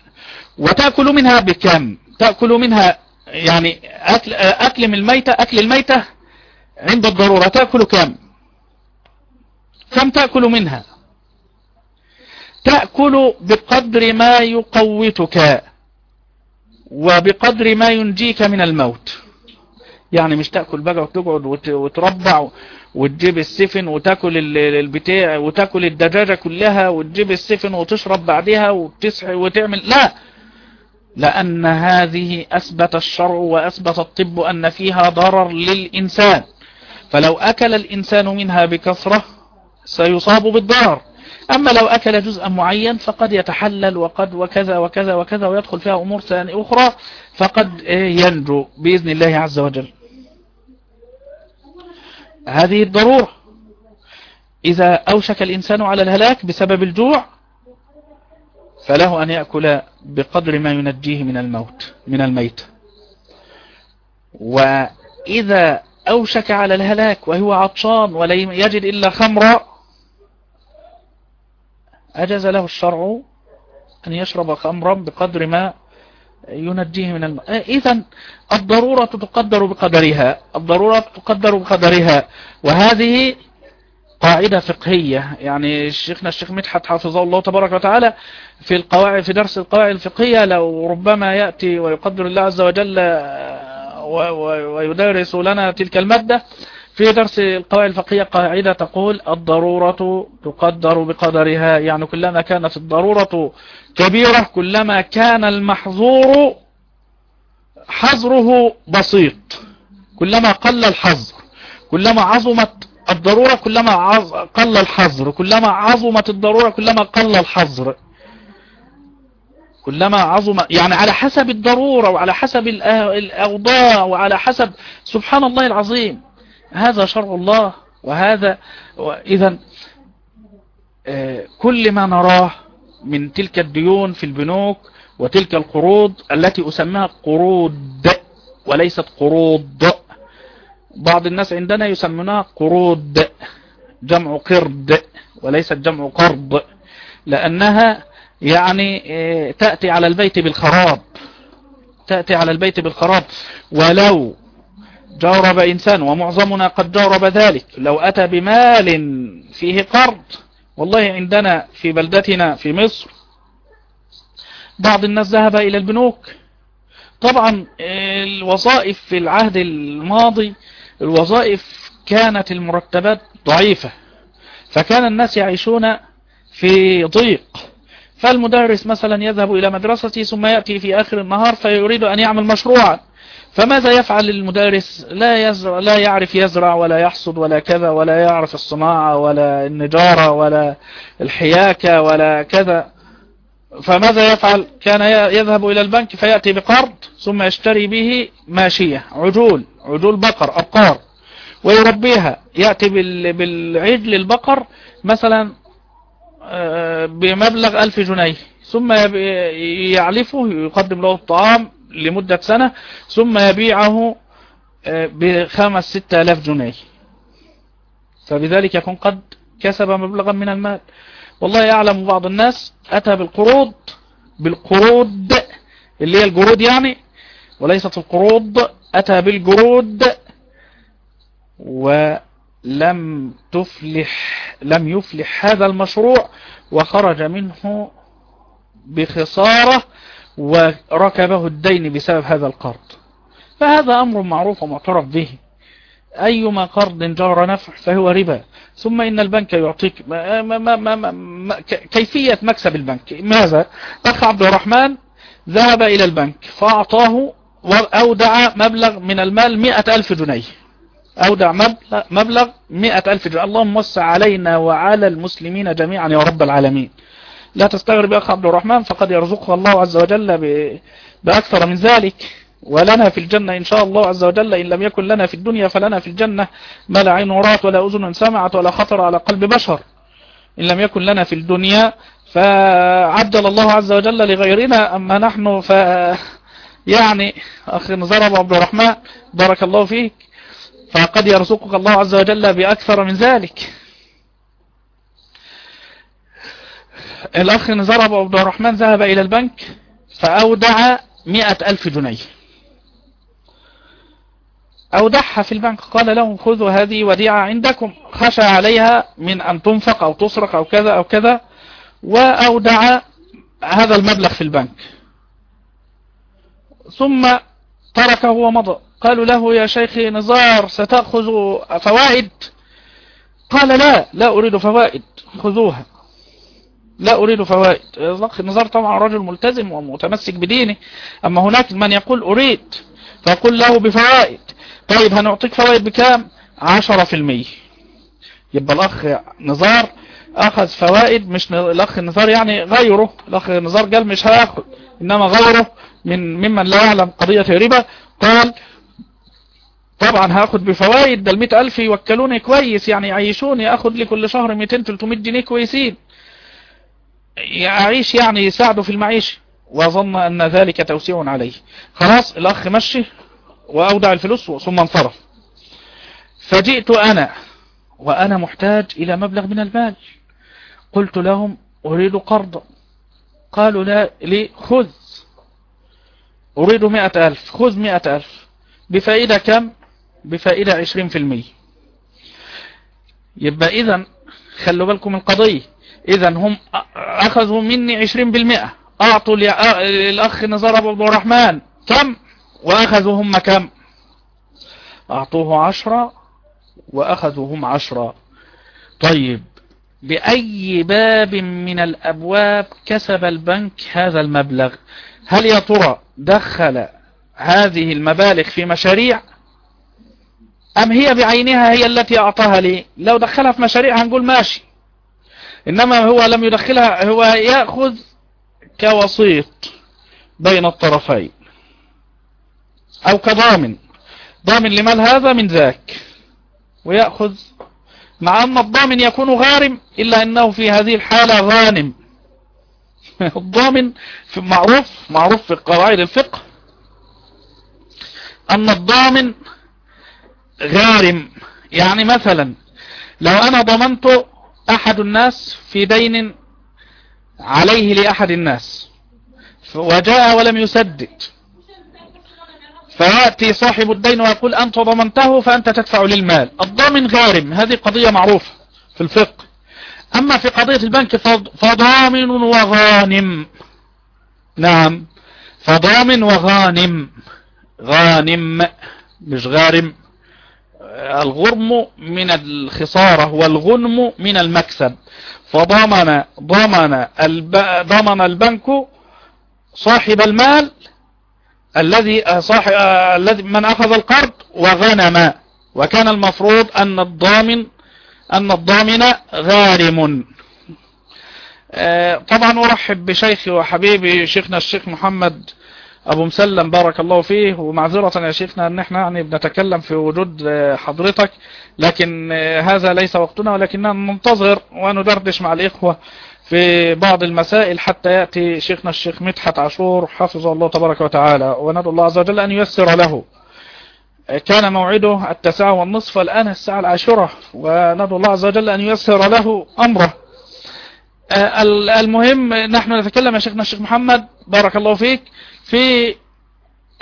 وتأكل منها بكم؟ تأكل منها يعني أكل, أكل من الميتة أكل الميتة عند الضرورة. تأكل كم؟ كم تأكل منها؟ تأكل بقدر ما يقوتك وبقدر ما ينجيك من الموت. يعني مش تأكل بقى وتقعد وتربع وتجيب السفن وتاكل البتاع وتاكل الدجاجة كلها وتجيب السفن وتشرب بعدها وتصحي وتعمل. لا! لأن هذه أثبت الشرع وأثبت الطب أن فيها ضرر للإنسان. فلو أكل الإنسان منها بكثرة سيصاب بالضرر. أما لو أكل جزءا معين فقد يتحلل وقد وكذا وكذا وكذا ويدخل فيها أمور ثانية أخرى فقد ينجو بإذن الله عز وجل. هذه الضرورة. إذا أوشك الإنسان على الهلاك بسبب الجوع فله أن يأكل بقدر ما ينجيه من الموت من الميت. وإذا أوشك على الهلاك وهو عطشان ولا يجد إلا خمرا أجز له الشرع أن يشرب خمرا بقدر ما ينجيه من الماء إذا الضرورة تقدر بقدرها الضرورة تقدر بقدرها. وهذه قاعدة فقهية. يعني شيخنا الشيخ مدحت حافظه الله تبارك وتعالى في القواعد في درس القواعد الفقهية. لو ربما يأتي ويقدر الله عز وجل ويدرس لنا تلك المادة في درس القواعد الفقهية قاعدة تقول الضرورة تقدر بقدرها يعني كلما كانت الضرورة كبيرة كلما كان المحظور حظره بسيط كلما قل الحظر كلما عظمت الضرورة كلما. قل الحظر كلما عظمت الضرورة كلما قل الحظر كلما عظم يعني على حسب الضرورة وعلى حسب الأوضاع وعلى حسب سبحان الله العظيم هذا شرع الله وهذا إذا آه، كل ما نراه من تلك الديون في البنوك وتلك القروض التي أسميها قروض وليست قروض. بعض الناس عندنا يسمونها قروض جمع قرد وليست جمع قرض لأنها يعني آه، تأتي على البيت بالخراب تأتي على البيت بالخراب. ولو جارب إنسان ومعظمنا قد جارب ذلك. لو أتى بمال فيه قرض والله عندنا في بلدتنا في مصر بعض الناس ذهب إلى البنوك. طبعا الوظائف في العهد الماضي الوظائف كانت المرتبات ضعيفة فكان الناس يعيشون في ضيق. فالمدرس مثلا يذهب إلى مدرسته ثم يأتي في آخر النهار فيريد أن يعمل مشروعا. فماذا يفعل المدرس؟ لا يزرع لا يعرف يزرع ولا يحصد ولا كذا ولا يعرف الصناعة ولا النجارة ولا الحياكة ولا كذا. فماذا يفعل؟ كان يذهب إلى البنك فيأتي بقرض ثم يشتري به ماشية عجول عجول بقر أبقار ويربيها. يأتي بالعجل البقر مثلا آه، بمبلغ ألف جنيه ثم يعلفه يقدم له الطعام لمدة سنة ثم يبيعه آه، بخمس ستة آلاف جنيه. فبذلك يكون قد كسب مبلغا من المال. والله يعلم بعض الناس أتى بالقروض بالقروض اللي هي الجرود يعني وليست القروض أتى بالجرود ولم تفلح لم يفلح هذا المشروع وخرج منه بخسارة وركبه الدين بسبب هذا القرض. فهذا أمر معروف ومعترف به. أيما قرض جار نفع فهو ربا. ثم إن البنك يعطيك. ما ما ما ما كيفية مكسب البنك؟ ماذا؟ أخ عبد الرحمن ذهب إلى البنك فأعطاه وأودع مبلغ من المال مئة ألف جنيه. أودع مبلغ مئة ألف جنيه. اللهم وسع علينا وعلى المسلمين جميعا يا رب العالمين. لا تستغرب يا أخ عبد الرحمن فقد يرزقه الله عز وجل بأكثر من ذلك. ولنا في الجنة إن شاء الله عز وجل إن لم يكن لنا في الدنيا فلنا في الجنة. ما لا عين رات ولا أذن سمعت ولا خطر على قلب بشر. إن لم يكن لنا في الدنيا فعجل الله عز وجل لغيرنا أما نحن ف يعني أخي أبو عبد الرحمن بارك الله فيك. فقد يرزقك الله عز وجل بأكثر من ذلك. الأخ نزار أبو عبد الرحمن ذهب إلى البنك فأودع مئة ألف جنيه. أودعها في البنك قال لهم خذوا هذه وديعة عندكم خشى عليها من أن تنفق أو تسرق أو كذا أو كذا وأودع هذا المبلغ في البنك. ثم تركه ومضى. قالوا له يا شيخ نزار ستأخذ فوائد؟ قال لا لا أريد فوائد خذوها. لا أريد فوائد. الأخ نزار طبعا رجل ملتزم ومتمسك بدينه. أما هناك من يقول أريد فقل له بفوائد. طيب هنعطيك فوائد بكام؟ عشرة في المية. يبقى الأخ نزار أخذ فوائد مش الأخ نزار يعني غيره. الأخ نزار قال مش هاخد إنما غيره من ممن لا يعلم قضية ربا قال طبعا هاخد بفوائد ده المئة ألف يوكلوني كويس يعني يعيشوني أخد لي كل شهر 200-300 جنيه كويسين. يعيش يعني يساعده في المعيشة. وظن أن ذلك توسيع عليه. خلاص الأخ مشي وأودع الفلوس ثم انصرف. فجئت أنا وأنا محتاج إلى مبلغ من المال. قلت لهم أريد قرضا قالوا لا لي خذ. أريد مئة ألف. خذ مئة ألف. بفائدة كم؟ بفائدة عشرين في المية. يبقى إذا خلوا بالكم القضية. إذا هم أخذوا مني عشرين بالمئة. أعطوا للأخ نزار أبو الرحمن كم؟ وأخذوا هم كم؟ أعطوه عشرة وأخذوا هم عشرة. طيب بأي باب من الأبواب كسب البنك هذا المبلغ؟ هل يا ترى دخل هذه المبالغ في مشاريع؟ أم هي بعينها هي التي أعطاها لي؟ لو دخلها في مشاريع هنقول ماشي. إنما هو لم يدخلها هو يأخذ كوسيط بين الطرفين. أو كضامن. ضامن لمال هذا؟ من ذاك. ويأخذ مع أن الضامن يكون غارم إلا أنه في هذه الحالة غانم. الضامن في معروف معروف في قواعد الفقه أن الضامن غارم. يعني مثلا لو أنا ضمنت أحد الناس في دين عليه لأحد الناس. وجاء ولم يسدد. فيأتي صاحب الدين ويقول أنت ضمنته فأنت تدفع للمال. الضامن غارم. هذه قضية معروفة في الفقه. أما في قضية البنك فضامن وغانم. نعم. فضامن وغانم. غانم. مش غارم. الغرم من الخسارة والغنم من المكسب فضمن ضمن. ضمن البنك صاحب المال الذي صاحب الذي من أخذ القرض وغنم وكان المفروض أن الضامن أن الضامن غارم آه، طبعا أرحب بشيخي وحبيبي شيخنا الشيخ محمد أبو مسلم بارك الله فيه. ومعذرة يا شيخنا أن إحنا يعني بنتكلم في وجود حضرتك. لكن هذا ليس وقتنا ولكننا ننتظر وندردش مع الإخوة في بعض المسائل حتى يأتي شيخنا الشيخ مدحت عاشور حفظه الله تبارك وتعالى. وندعو الله عز وجل أن ييسر له. كان موعده التسعة والنصف الآن الساعة العاشرة. وندعو الله عز وجل أن ييسر له أمره. آه، المهم نحن نتكلم يا شيخنا الشيخ محمد. بارك الله فيك. في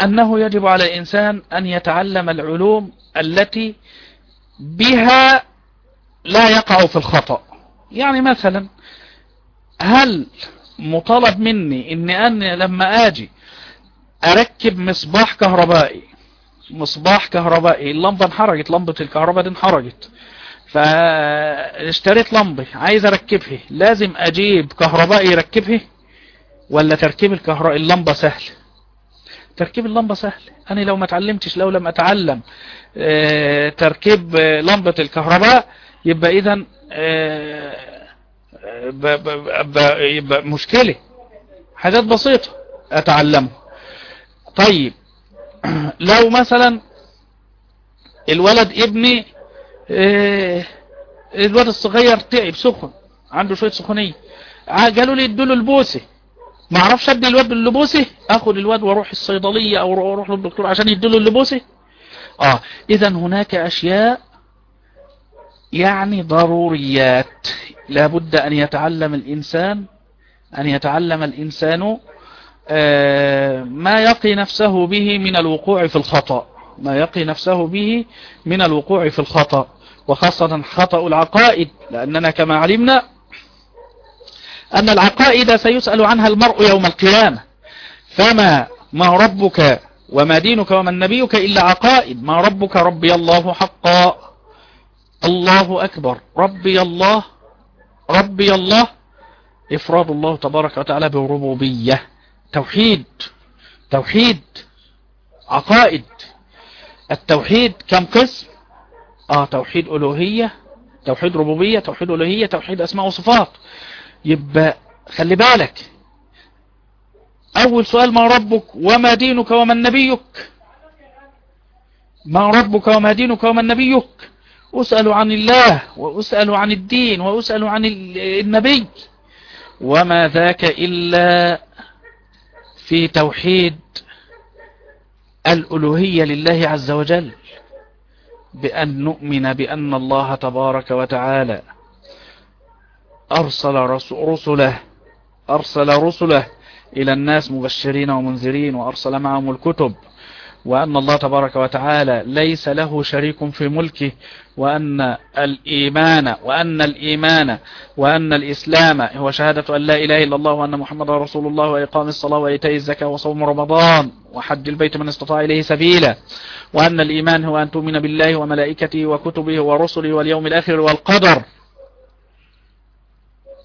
أنه يجب على الإنسان أن يتعلم العلوم التي بها لا يقع في الخطأ. يعني مثلا هل مطالب مني أن أنا لما آجي أركب مصباح كهربائي مصباح كهربائي اللمبة انحرجت لمبة الكهرباء دي انحرجت فاشتريت لمبة عايز أركبها لازم أجيب كهربائي يركبها؟ ولا تركيب الكهرباء اللمبة سهل؟ تركيب اللمبة سهل. أنا لو ما اتعلمتش لو لم أتعلم آه تركيب لمبة الكهرباء يبقى اذا آه يبقى مشكلة. حاجات بسيطة اتعلمه طيب لو مثلا الولد ابني الولد الصغير تعب سخن عنده شوية سخونية قالوا لي ادوا له البوسة. ما أعرفش ادي الواد اللبوسه اخد الواد وأروح الصيدلية أو أروح للدكتور عشان يديله اللبوسة. آه اذا هناك أشياء يعني ضروريات. لابد أن يتعلم الإنسان أن يتعلم الإنسان آه ما يقي نفسه به من الوقوع في الخطأ. ما يقي نفسه به من الوقوع في الخطأ وخاصة خطأ العقائد لأننا كما علمنا أن العقائد سيسأل عنها المرء يوم القيامة. فما ما ربك وما دينك وما نبيك إلا عقائد. ما ربك ربي الله حقا. الله أكبر. ربي الله. ربي الله. إفراد الله تبارك وتعالى بربوبية. توحيد. توحيد. عقائد. التوحيد كم قسم؟ آه توحيد ألوهية توحيد ربوبية توحيد ألوهية توحيد أسماء وصفات. يبقى خلي بالك. أول سؤال ما ربك وما دينك ومن نبيك؟ ما ربك وما دينك ومن نبيك؟ أسأل عن الله وأسأل عن الدين وأسأل عن النبي. وما ذاك إلا في توحيد الألوهية لله عز وجل بأن نؤمن بأن الله تبارك وتعالى. أرسل رسله. أرسل رسله إلى الناس مبشرين ومنذرين وأرسل معهم الكتب. وأن الله تبارك وتعالى ليس له شريك في ملكه. وأن الإيمان وأن الإيمان وأن الإسلام هو شهادة أن لا إله إلا الله وأن محمد رسول الله وإقام الصلاة وإيتاء الزكاة وصوم رمضان وحج البيت من استطاع إليه سبيلا. وأن الإيمان هو أن تؤمن بالله وملائكته وكتبه ورسله واليوم الآخر والقدر.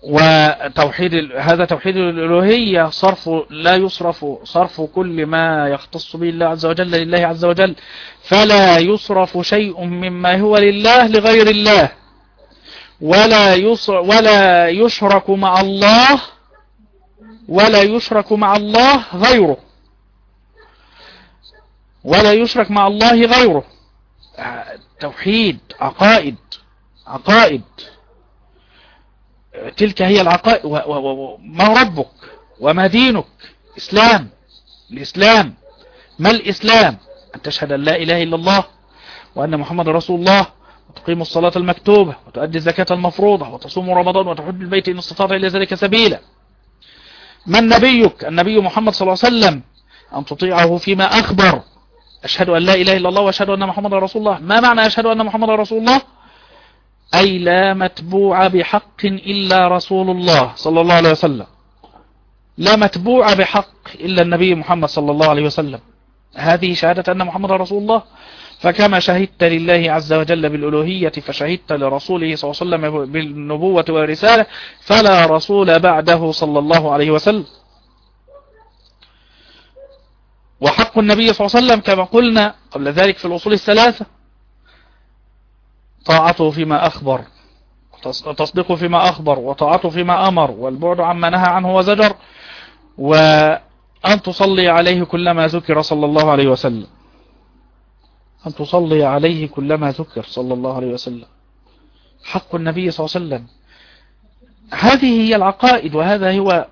وتوحيد هذا توحيد الألوهية صرف لا يصرف صرف كل ما يختص به الله عز وجل لله عز وجل. فلا يصرف شيء مما هو لله لغير الله. ولا ولا يشرك مع الله ولا يشرك مع الله غيره. ولا يشرك مع الله غيره. توحيد عقائد عقائد. تلك هي العقائد ما ربك؟ وما دينك؟ إسلام. الإسلام. ما الإسلام؟ أن تشهد أن لا إله إلا الله وأن محمد رسول الله وتقيم الصلاة المكتوبة وتؤدي الزكاة المفروضة وتصوم رمضان وتحج البيت إن استطاعت إلى ذلك سبيلا. من نبيك؟ النبي محمد صلى الله عليه وسلم. أن تطيعه فيما أخبر. أشهد أن لا إله إلا الله وأشهد أن محمد رسول الله. ما معنى أشهد أن محمد رسول الله؟ أي لا متبوع بحق إلا رسول الله صلى الله عليه وسلم. لا متبوع بحق إلا النبي محمد صلى الله عليه وسلم. هذه شهادة أن محمد رسول الله. فكما شهدت لله عز وجل بالألوهية فشهدت لرسوله صلى الله عليه وسلم بالنبوة والرسالة فلا رسول بعده صلى الله عليه وسلم. وحق النبي صلى الله عليه وسلم كما قلنا قبل ذلك في الأصول الثلاثة. طاعته فيما أخبر تصديقه فيما أخبر وطاعته فيما أمر والبعد عما نهى عنه وزجر وأن تصلي عليه كلما ذكر صلى الله عليه وسلم. أن تصلي عليه كلما ذكر صلى الله عليه وسلم. حق النبي صلى الله عليه وسلم. هذه هي العقائد وهذا هو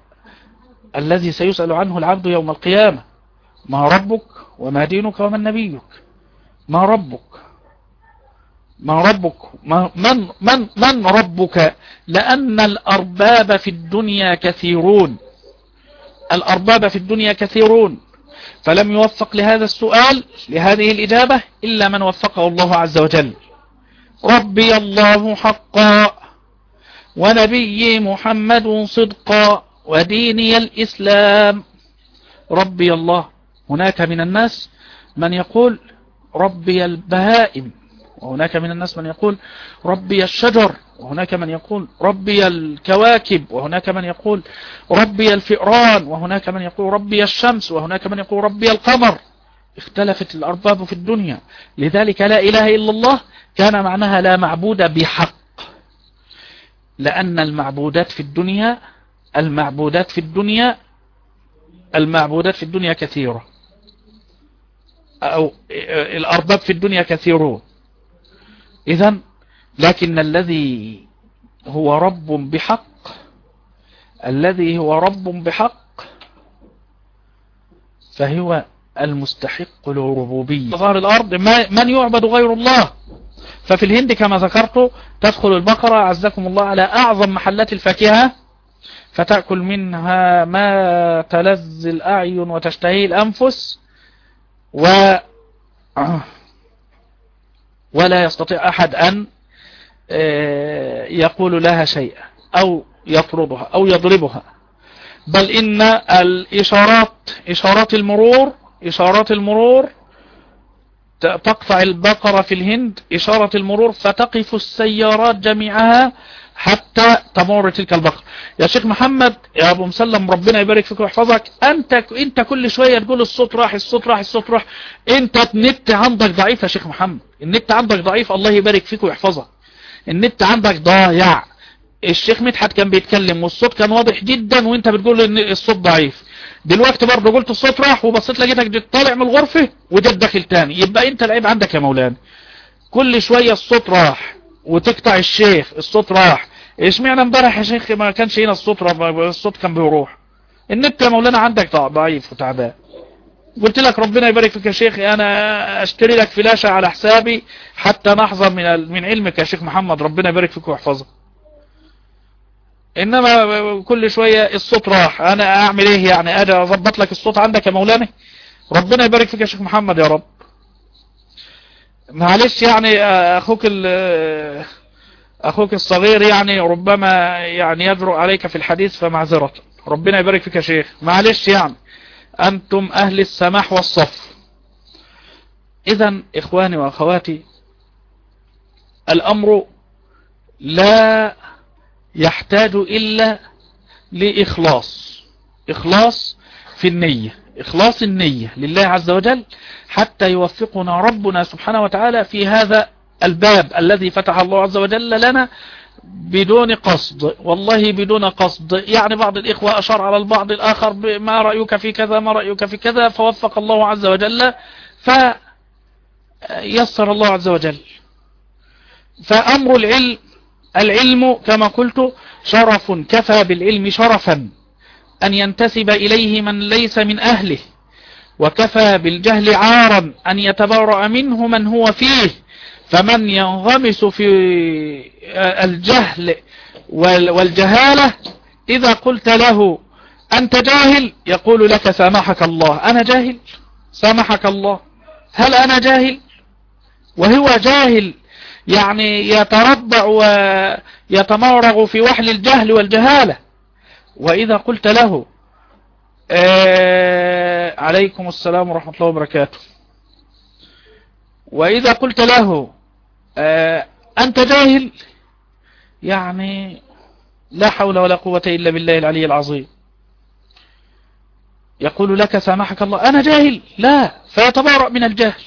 الذي سيسأل عنه العبد يوم القيامة. ما ربك وما دينك وما نبيك؟ ما ربك؟ ما ربك من, من, من ربك؟ لأن الأرباب في الدنيا كثيرون. الأرباب في الدنيا كثيرون. فلم يوفق لهذا السؤال لهذه الإجابة إلا من وفقه الله عز وجل. ربي الله حقا ونبي محمد صدقا وديني الإسلام. ربي الله. هناك من الناس من يقول ربي البهائم. وهناك من الناس من يقول ربي الشجر وهناك من يقول ربي الكواكب وهناك من يقول ربي الفئران وهناك من يقول ربي الشمس وهناك من يقول ربي القمر. اختلفت الأرباب في الدنيا. لذلك لا إله إلا الله كان معناها لا معبود بحق. لأن المعبودات في الدنيا المعبودات في الدنيا المعبودات في الدنيا كثيرة. أو الأرباب في الدنيا كثيرون. إذا لكن الذي هو رب بحق الذي هو رب بحق فهو المستحق للربوبية. ظهر الأرض من يعبد غير الله؟ ففي الهند كما ذكرت تدخل البقرة عزكم الله على أعظم محلات الفاكهة فتأكل منها ما تلذ الأعين وتشتهي الأنفس و ولا يستطيع أحد أن آه، يقول لها شيئا أو يطردها أو يضربها. بل إن الإشارات إشارات المرور إشارات المرور تقطع البقرة في الهند إشارة المرور فتقف السيارات جميعها حتى تمر تلك البقرة. يا شيخ محمد يا أبو مسلم ربنا يبارك فيك ويحفظك. أنت أنت كل شوية تقول الصوت راح الصوت راح الصوت راح. أنت النت عندك ضعيف يا شيخ محمد. النت عندك ضعيف الله يبارك فيك ويحفظك. النت عندك ضايع. الشيخ مدحت كان بيتكلم والصوت كان واضح جدا وأنت بتقول إن الصوت ضعيف. دلوقتي برضه قلت الصوت راح وبصيت لقيتك طالع من الغرفة وجد داخل تاني. يبقى أنت العيب عندك يا مولانا. كل شوية الصوت راح. وتقطع الشيخ الصوت راح. إيش معنى امبارح يا شيخ؟ ما كانش هنا الصوت الصوت كان بيروح. النت يا مولانا عندك؟ ضعيف وتعبان. قلت لك ربنا يبارك فيك يا شيخ. أنا أشتري لك فلاشة على حسابي حتى نحظى من من علمك يا شيخ محمد. ربنا يبارك فيك ويحفظك. إنما كل شوية الصوت راح. أنا أعمل إيه يعني؟ أجي أظبط لك الصوت عندك يا مولانا؟ ربنا يبارك فيك يا شيخ محمد يا رب. معلش يعني أخوك أخوك الصغير يعني ربما يعني يجرؤ عليك في الحديث فمعذرة. ربنا يبارك فيك يا شيخ. معلش يعني أنتم أهل السماح والصف. اذا إخواني وأخواتي الأمر لا يحتاج إلا لإخلاص. إخلاص في النية. إخلاص النية لله عز وجل حتى يوفقنا ربنا سبحانه وتعالى في هذا الباب الذي فتح الله عز وجل لنا بدون قصد. والله بدون قصد. يعني بعض الإخوة أشار على البعض الآخر ما رأيك في كذا ما رأيك في كذا فوفق الله عز وجل فيسر الله عز وجل. فأمر العلم العلم كما قلت شرف كفى بالعلم شرفا. أن ينتسب إليه من ليس من أهله وكفى بالجهل عارا أن يتبرأ منه من هو فيه. فمن ينغمس في الجهل والجهالة إذا قلت له أنت جاهل يقول لك سامحك الله. أنا جاهل؟ سامحك الله. هل أنا جاهل؟ وهو جاهل يعني يتربع ويتمرغ في وحل الجهل والجهالة. وإذا قلت له آه عليكم السلام ورحمة الله وبركاته. وإذا قلت له آه أنت جاهل؟ يعني لا حول ولا قوة إلا بالله العلي العظيم. يقول لك سامحك الله أنا جاهل؟ لا فيتبارأ من الجهل.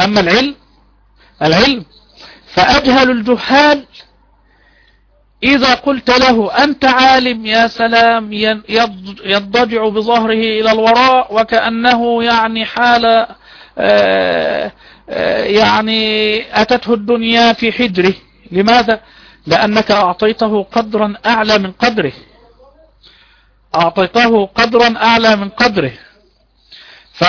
أما العلم العلم فأجهل الجهال إذا قلت له أنت عالم يا سلام يضجع بظهره إلى الوراء وكأنه يعني حال آه، آه، يعني أتته الدنيا في حجره. لماذا؟ لأنك أعطيته قدرا أعلى من قدره. أعطيته قدرا أعلى من قدره. ف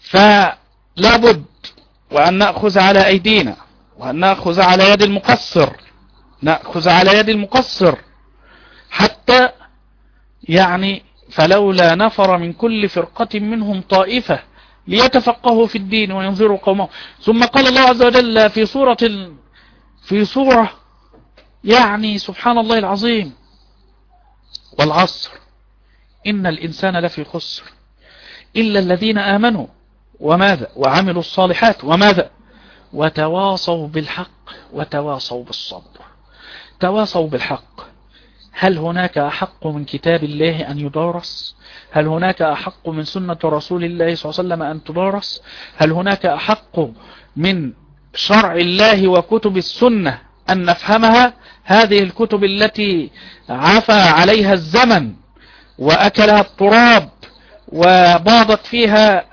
فلا بد وأن نأخذ على أيدينا وأن نأخذ على يد المقصر نأخذ على يد المقصر. حتى يعني فلولا نفر من كل فرقة منهم طائفة ليتفقهوا في الدين وينظروا قومهم ثم قال الله عز وجل في سورة في سورة يعني سبحان الله العظيم والعصر إن الإنسان لفي خسر إلا الذين آمنوا وماذا؟ وعملوا الصالحات وماذا؟ وتواصوا بالحق وتواصوا بالصبر. تواصوا بالحق. هل هناك أحق من كتاب الله أن يدارس؟ هل هناك أحق من سنة رسول الله صلى الله عليه وسلم أن تدارس؟ هل هناك أحق من شرع الله وكتب السنة أن نفهمها؟ هذه الكتب التي عفى عليها الزمن وأكلها التراب وباضت فيها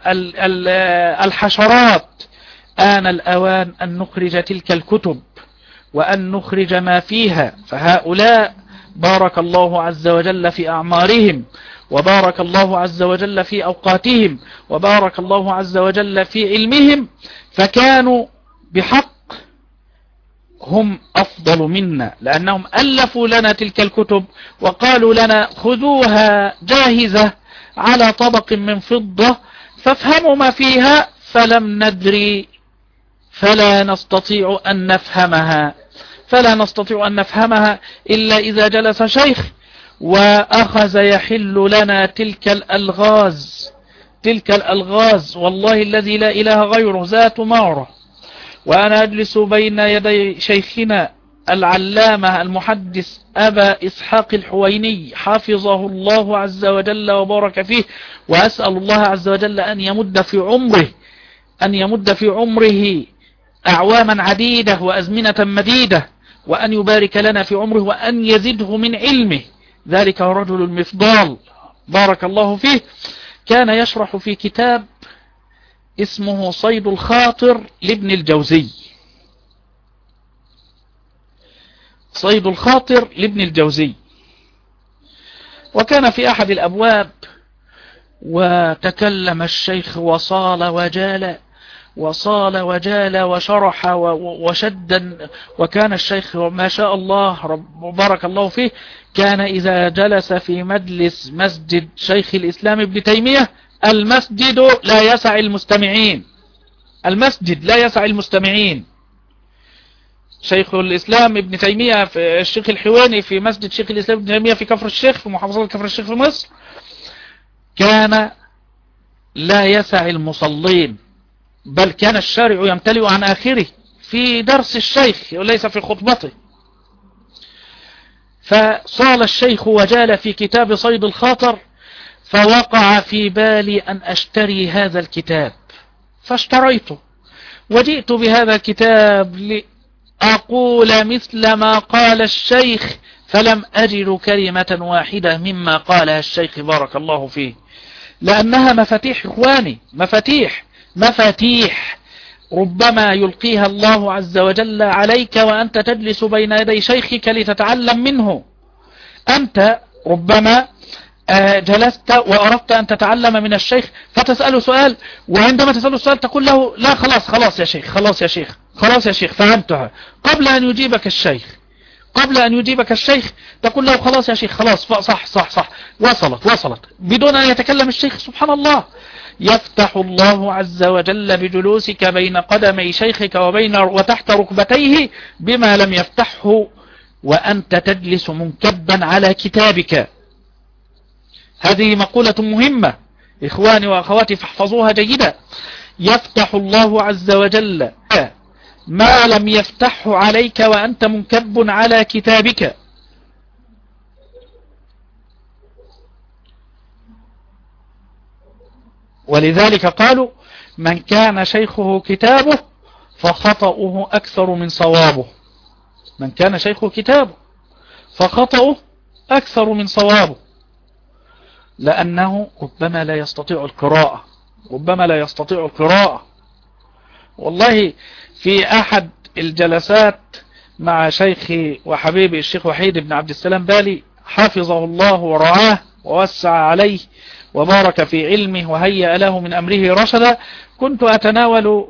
الحشرات. آن الأوان أن نخرج تلك الكتب وأن نخرج ما فيها. فهؤلاء بارك الله عز وجل في أعمارهم وبارك الله عز وجل في أوقاتهم وبارك الله عز وجل في علمهم. فكانوا بحق هم أفضل منا لأنهم ألفوا لنا تلك الكتب وقالوا لنا خذوها جاهزة. على طبق من فضة فافهموا ما فيها فلم ندري فلا نستطيع أن نفهمها. فلا نستطيع أن نفهمها إلا إذا جلس شيخ وأخذ يحل لنا تلك الألغاز. تلك الألغاز والله الذي لا إله غيره ذات مارة. وأنا أجلس بين يدي شيخنا العلامة المحدث أبا إسحاق الحويني حفظه الله عز وجل وبارك فيه وأسأل الله عز وجل أن يمد في عمره أن يمد في عمره أعواما عديدة وأزمنة مديدة وأن يبارك لنا في عمره وأن يزده من علمه. ذلك رجل المفضال. بارك الله فيه. كان يشرح في كتاب اسمه صيد الخاطر لابن الجوزي. صيد الخاطر لابن الجوزي. وكان في أحد الأبواب وتكلم الشيخ وصال وجال وصال وجال وشرح وشد وكان الشيخ ما شاء الله رب بارك الله فيه كان إذا جلس في مجلس مسجد شيخ الإسلام ابن تيمية المسجد لا يسع المستمعين. المسجد لا يسع المستمعين. شيخ الإسلام ابن تيمية في الشيخ الحواني في مسجد شيخ الإسلام ابن تيمية في كفر الشيخ في محافظة كفر الشيخ في مصر كان لا يسع المصلين بل كان الشارع يمتلئ عن آخره في درس الشيخ وليس في خطبته. فصال الشيخ وجال في كتاب صيد الخاطر فوقع في بالي أن أشتري هذا الكتاب. فاشتريته. وجئت بهذا الكتاب لأقول مثل ما قال الشيخ فلم أجد كلمة واحدة مما قالها الشيخ بارك الله فيه. لأنها مفاتيح إخواني مفاتيح مفاتيح. ربما يلقيها الله عز وجل عليك وأنت تجلس بين يدي شيخك لتتعلم منه. أنت ربما جلست وأردت أن تتعلم من الشيخ فتسأله سؤال وعندما تسأله السؤال تقول له لا خلاص خلاص يا شيخ خلاص يا شيخ خلاص يا شيخ فهمتها. قبل أن يجيبك الشيخ قبل أن يجيبك الشيخ تقول له خلاص يا شيخ خلاص صح صح صح وصلت وصلت. بدون أن يتكلم الشيخ سبحان الله. يفتح الله عز وجل بجلوسك بين قدمي شيخك وبين وتحت ركبتيه بما لم يفتحه وأنت تجلس منكبا على كتابك. هذه مقولة مهمة. إخواني وأخواتي فاحفظوها جيدا. يفتح الله عز وجل. ما لم يفتحه عليك وأنت منكب على كتابك. ولذلك قالوا من كان شيخه كتابه فخطأه أكثر من صوابه. من كان شيخه كتابه فخطأه أكثر من صوابه. لأنه ربما لا يستطيع القراءة. ربما لا يستطيع القراءة. والله في أحد الجلسات مع شيخي وحبيبي الشيخ وحيد بن عبد السلام بالي حفظه الله ورعاه ووسع عليه وبارك في علمه وهيأ له من أمره رشدا كنت أتناول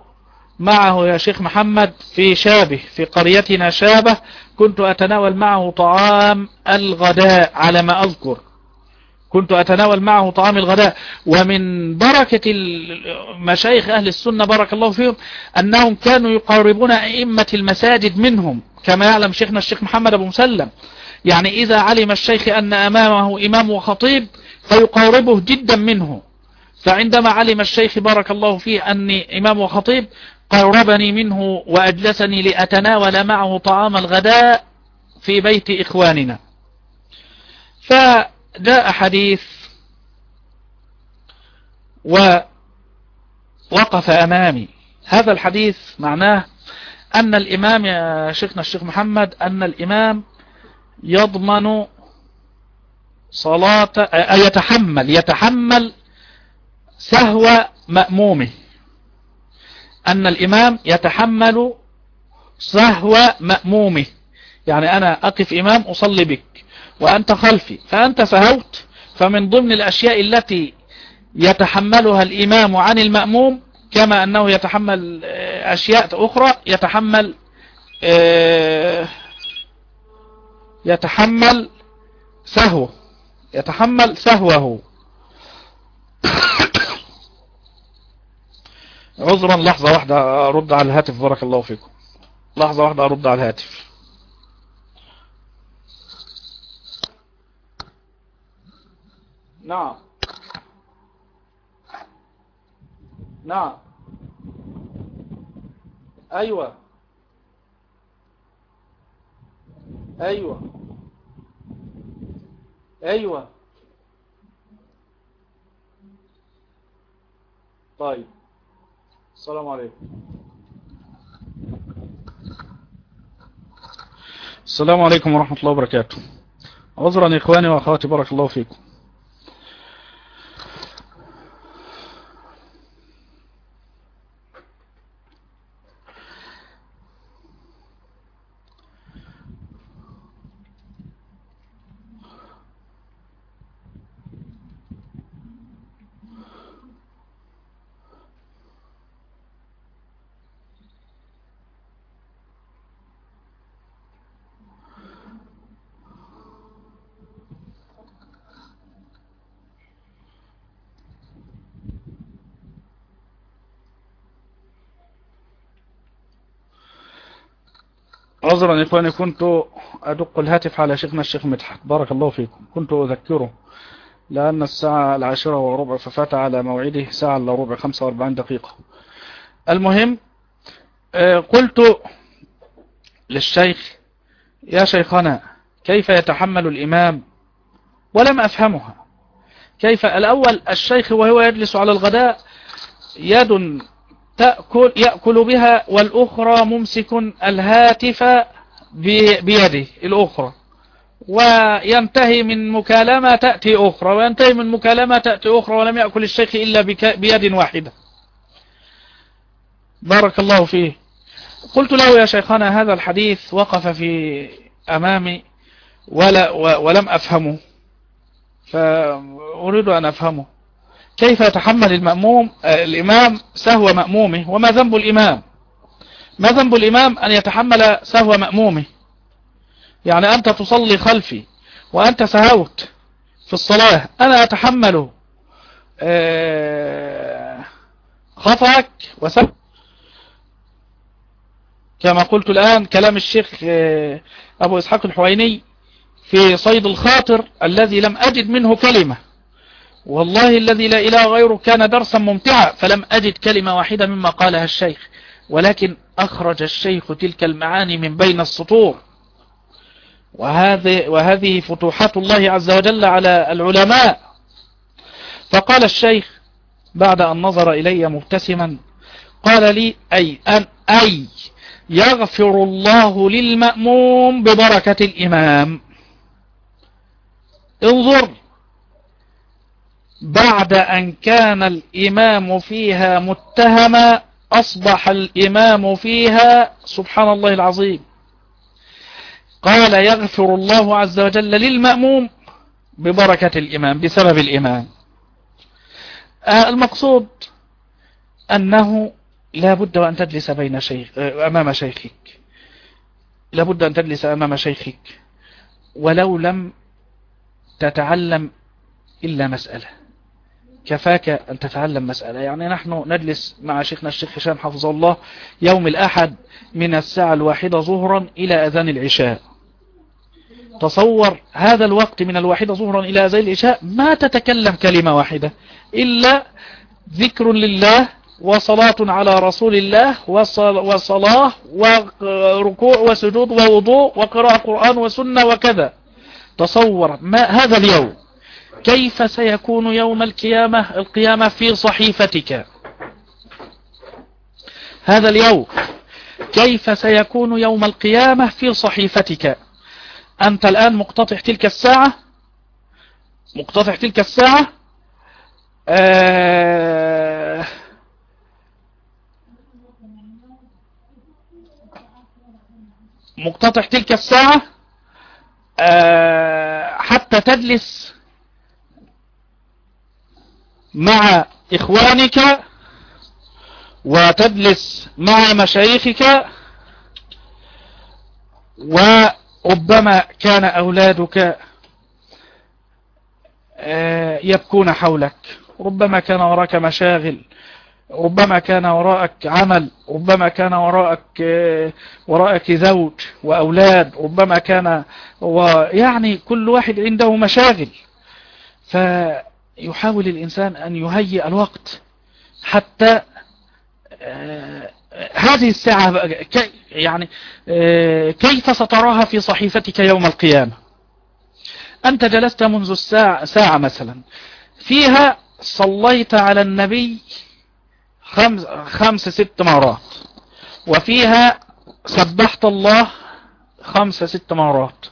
معه يا شيخ محمد في شابه في قريتنا شابه كنت أتناول معه طعام الغداء على ما أذكر. كنت أتناول معه طعام الغداء. ومن بركة مشايخ أهل السنة بارك الله فيهم أنهم كانوا يقاربون أئمة المساجد منهم كما يعلم شيخنا الشيخ محمد أبو مسلم. يعني إذا علم الشيخ أن أمامه إمام وخطيب فيقاربه جدا منه. فعندما علم الشيخ بارك الله فيه أني إمام وخطيب قربني منه وأجلسني لأتناول معه طعام الغداء في بيت إخواننا. فجاء حديث ووقف أمامي. هذا الحديث معناه أن الإمام يا شيخنا الشيخ محمد أن الإمام يضمن صلاة يتحمل يتحمل سهو مأمومه. أن الإمام يتحمل سهو مأمومه. يعني أنا أقف إمام أصلي بك. وأنت خلفي فأنت سهوت فمن ضمن الأشياء التي يتحملها الإمام عن المأموم كما أنه يتحمل أشياء أخرى يتحمل يتحمل سهو يتحمل سهوه. عذرا لحظة واحدة أرد على الهاتف بارك الله فيكم. لحظة واحدة أرد على الهاتف. نعم. نعم. أيوة. أيوة. أيوة. طيب. السلام عليكم. السلام عليكم ورحمة الله وبركاته. عذرا إخواني وأخواتي بارك الله فيكم. عذرا إخواني كنت أدق الهاتف على شيخنا الشيخ مدحت. بارك الله فيكم. كنت أذكره لأن الساعة العاشرة وربع ففات على موعده ساعة إلا ربع 45 دقيقة. المهم آه، قلت للشيخ يا شيخنا كيف يتحمل الإمام؟ ولم أفهمها. كيف؟ الأول الشيخ وهو يجلس على الغداء يد تأكل يأكل بها والأخرى ممسك الهاتف بيده الأخرى. وينتهي من مكالمة تأتي أخرى وينتهي من مكالمة تأتي أخرى ولم يأكل الشيخ إلا بيد واحدة. بارك الله فيه. قلت له يا شيخنا هذا الحديث وقف في أمامي ولا ولم أفهمه. فأريد أن أفهمه. كيف يتحمل المأموم آه، الإمام سهو مأمومه؟ وما ذنب الإمام؟ ما ذنب الإمام أن يتحمل سهو مأمومه؟ يعني أنت تصلي خلفي وأنت سهوت في الصلاة أنا أتحمل آه، خطأك وسهو؟ كما قلت الآن كلام الشيخ آه، أبو إسحاق الحويني في صيد الخاطر الذي لم أجد منه كلمة. والله الذي لا إله غيره كان درسا ممتعا فلم أجد كلمة واحدة مما قالها الشيخ. ولكن أخرج الشيخ تلك المعاني من بين السطور. وهذه, وهذه فتوحات الله عز وجل على العلماء. فقال الشيخ بعد أن نظر إلي مبتسما قال لي أي أن أي يغفر الله للمأموم ببركة الإمام. انظر بعد أن كان الإمام فيها متهما أصبح الإمام فيها سبحان الله العظيم. قال يغفر الله عز وجل للمأموم ببركة الإمام بسبب الإمام آه، المقصود أنه لا بد أن تجلس بين شيخ آه، أمام شيخك. لا بد أن تجلس أمام شيخك ولو لم تتعلم إلا مسألة. كفاك أن تتعلم مسألة. يعني نحن نجلس مع شيخنا الشيخ هشام حفظه الله يوم الأحد من الساعة الواحدة ظهرا إلى أذان العشاء. تصور هذا الوقت من الواحدة ظهرا إلى أذان العشاء ما تتكلم كلمة واحدة. إلا ذكر لله وصلاة على رسول الله وصلاة وركوع وسجود ووضوء وقراءة قرآن وسنة وكذا. تصور ما هذا اليوم كيف سيكون يوم القيامة؟ القيامة في صحيفتك. هذا اليوم. كيف سيكون يوم القيامة في صحيفتك؟ أنت الآن مقتطع تلك الساعة؟ مقتطع تلك الساعة؟ آه. مقتطع تلك الساعة؟ آه. حتى تجلس؟ مع إخوانك وتجلس مع مشايخك وربما كان أولادك آه، يبكون حولك. ربما كان وراك مشاغل ربما كان وراءك عمل ربما كان وراءك آه، وراءك زوج وأولاد ربما كان ويعني كل واحد عنده مشاغل. فيحاول الإنسان أن يهيئ الوقت حتى آه، هذه الساعة يعني آه، كيف ستراها في صحيفتك يوم القيامة؟ أنت جلست منذ الساعة ساعة مثلا. فيها صليت على النبي خمس, خمس ست مرات. وفيها سبحت الله خمس ست مرات.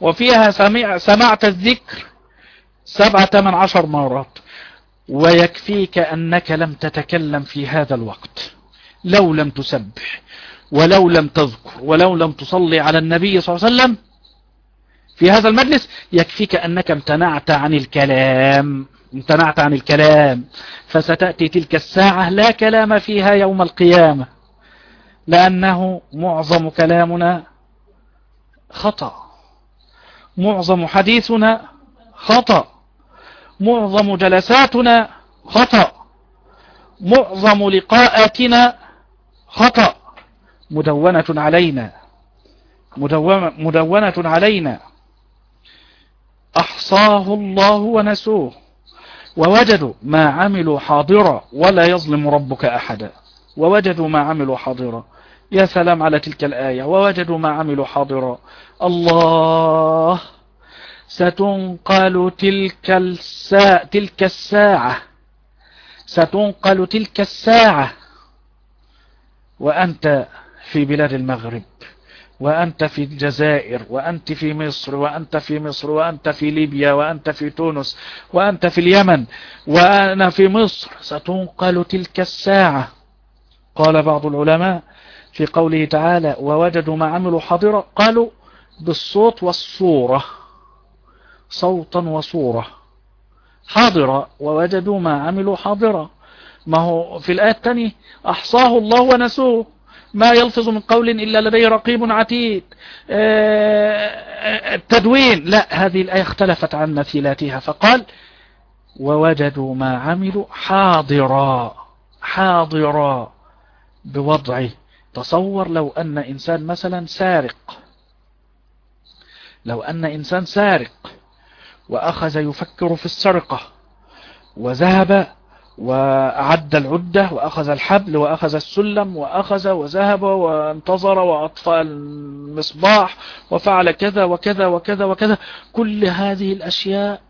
وفيها سمع سمعت الذكر سبعة من عشر مرات. ويكفيك أنك لم تتكلم في هذا الوقت. لو لم تسبح ولو لم تذكر ولو لم تصلي على النبي صلى الله عليه وسلم في هذا المجلس يكفيك أنك امتنعت عن الكلام. امتنعت عن الكلام. فستأتي تلك الساعة لا كلام فيها يوم القيامة لأنه معظم كلامنا خطأ. معظم حديثنا خطأ. معظم جلساتنا خطأ. معظم لقاءاتنا خطأ. مدونة علينا. مدونة علينا. أحصاه الله ونسوه. ووجدوا ما عملوا حاضرا ولا يظلم ربك أحدا. ووجدوا ما عملوا حاضرا. يا سلام على تلك الآية. ووجدوا ما عملوا حاضرا. الله ستنقل تلك الساعة تلك الساعة. ستنقل تلك الساعة. وأنت في بلاد المغرب. وأنت في الجزائر. وأنت في مصر. وأنت في مصر. وأنت في ليبيا. وأنت في تونس. وأنت في اليمن. وأنا في مصر. ستنقل تلك الساعة. قال بعض العلماء في قوله تعالى ووجدوا ما عملوا حاضرا. قالوا بالصوت والصورة. صوتا وصورة. حاضرة ووجدوا ما عملوا حاضرة. ما هو في الآية الثانية أحصاه الله ونسوه. ما يلفظ من قول إلا لديه رقيب عتيد. التدوين آه، لا هذه الآية اختلفت عن مثيلاتها. فقال ووجدوا ما عملوا حاضرا. حاضرا بوضعه تصور. لو أن إنسان مثلا سارق. لو أن إنسان سارق وأخذ يفكر في السرقة وذهب وأعد العدة وأخذ الحبل وأخذ السلم وأخذ وذهب وانتظر وأطفأ المصباح وفعل كذا وكذا وكذا وكذا. كل هذه الأشياء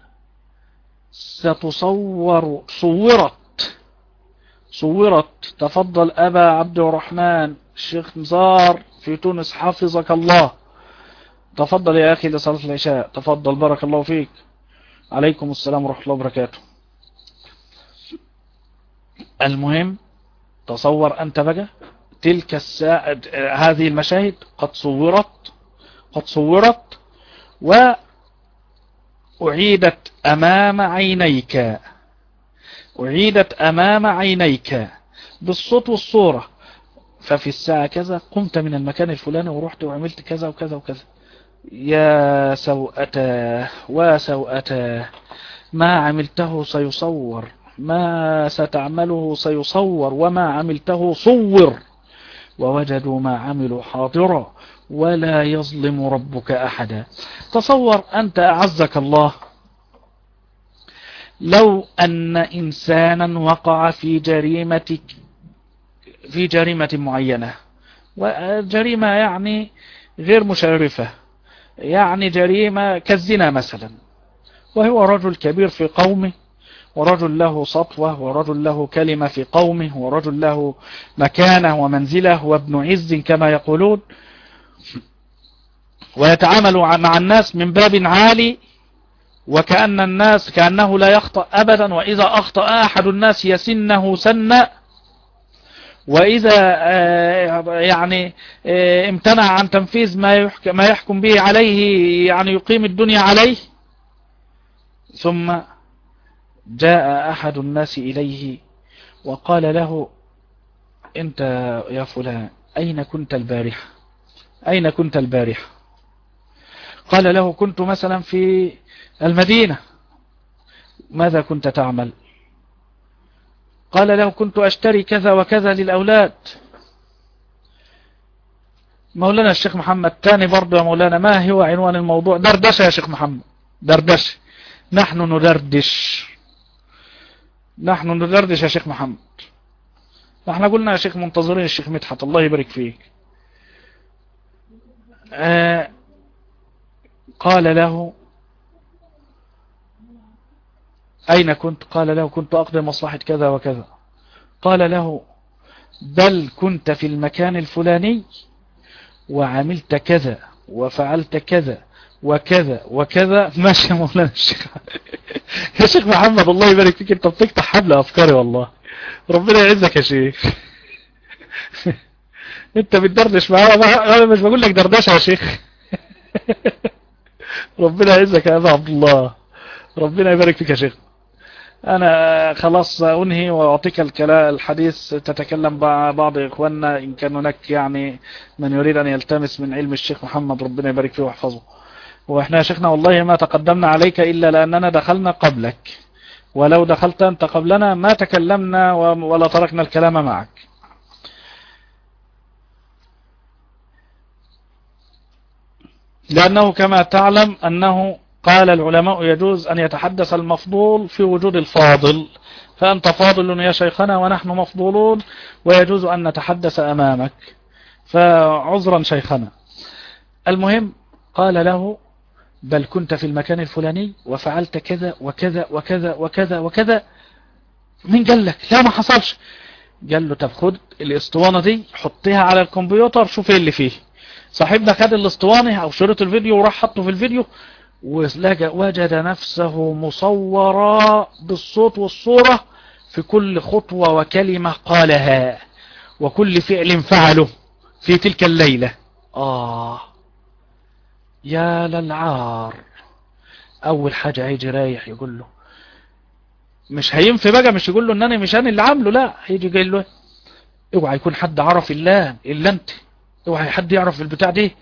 ستصور صورت صورت. تفضل أبا عبد الرحمن الشيخ نزار في تونس حفظك الله. تفضل يا أخي لصلاة العشاء. تفضل بارك الله فيك. عليكم السلام ورحمة الله وبركاته. المهم تصور أنت بقى تلك الساعة هذه المشاهد قد صورت قد صورت وأعيدت أمام عينيك. أعيدت أمام عينيك بالصوت والصورة. ففي الساعة كذا قمت من المكان الفلاني ورحت وعملت كذا وكذا وكذا. يا سوءته وسوءته ما عملته سيصور ما ستعمله سيصور وما عملته صور ووجدوا ما عملوا حاضرا ولا يظلم ربك أحدا. تصور أنت أعزك الله. لو أن إنسانا وقع في جريمة في جريمة معينة وجريمة يعني غير مشرفة. يعني جريمة كالزنا مثلا. وهو رجل كبير في قومه ورجل له سطوة ورجل له كلمة في قومه ورجل له مكانة ومنزلة وابن عز كما يقولون. ويتعامل مع الناس من باب عالي وكأن الناس كأنه لا يخطأ أبدا وإذا أخطأ أحد الناس يسنه سنة وإذا آه، يعني آه، امتنع عن تنفيذ ما يحكم به عليه يعني يقيم الدنيا عليه ثم جاء أحد الناس إليه وقال له أنت يا فلان أين كنت البارحة؟ أين كنت البارحة؟ قال له كنت مثلا في المدينة. ماذا كنت تعمل؟ قال له كنت أشتري كذا وكذا للأولاد. مولانا الشيخ محمد تاني برضو يا مولانا ما هو عنوان الموضوع؟ دردشة يا شيخ محمد دردشة. نحن ندردش. نحن ندردش يا شيخ محمد. إحنا قلنا يا شيخ منتظرين الشيخ مدحت الله يبارك فيك. آه قال له أين كنت؟ قال له كنت أقضي مصلحة كذا وكذا. قال له بل كنت في المكان الفلاني وعملت كذا وفعلت كذا وكذا وكذا. ماشي مولانا الشيخ. يا شيخ محمد الله يبارك فيك. أنت بتفتح حبل أفكاري والله. ربنا يعزك يا شيخ. أنت بتدردش معايا؟ أنا مش بقول لك دردشة يا شيخ. ربنا يعزك يا أبا عبد الله. ربنا يبارك فيك يا شيخ. أنا خلاص أنهي وأعطيك الكلام الحديث تتكلم بعض إخواننا إن كان هناك يعني من يريد أن يلتمس من علم الشيخ محمد ربنا يبارك فيه ويحفظه. وإحنا يا شيخنا والله ما تقدمنا عليك إلا لأننا دخلنا قبلك. ولو دخلت أنت قبلنا ما تكلمنا ولا تركنا الكلام معك. لأنه كما تعلم أنه قال العلماء يجوز أن يتحدث المفضول في وجود الفاضل. فأنت فاضل يا شيخنا ونحن مفضولون ويجوز أن نتحدث أمامك. فعذرا شيخنا. المهم قال له بل كنت في المكان الفلاني وفعلت كذا وكذا وكذا وكذا وكذا. مين قال لك؟ لا ما حصلش. قال له طب خد الاسطوانة دي حطيها على الكمبيوتر شوف إيه اللي فيه. صاحبنا خد الاسطوانة أو شريط الفيديو وراح حطه في الفيديو. ووجد نفسه مصورا بالصوت والصورة في كل خطوة وكلمة قالها وكل فعل فعله في تلك الليلة. آه. يا للعار. أول حاجة هيجي رايح يقول له مش هينفي بقى مش يقول له إن أنا مش أنا اللي عامله لا. هيجي قايل له اوعى يكون حد عرف الله إلا أنت. اوعى حد يعرف البتاع دي.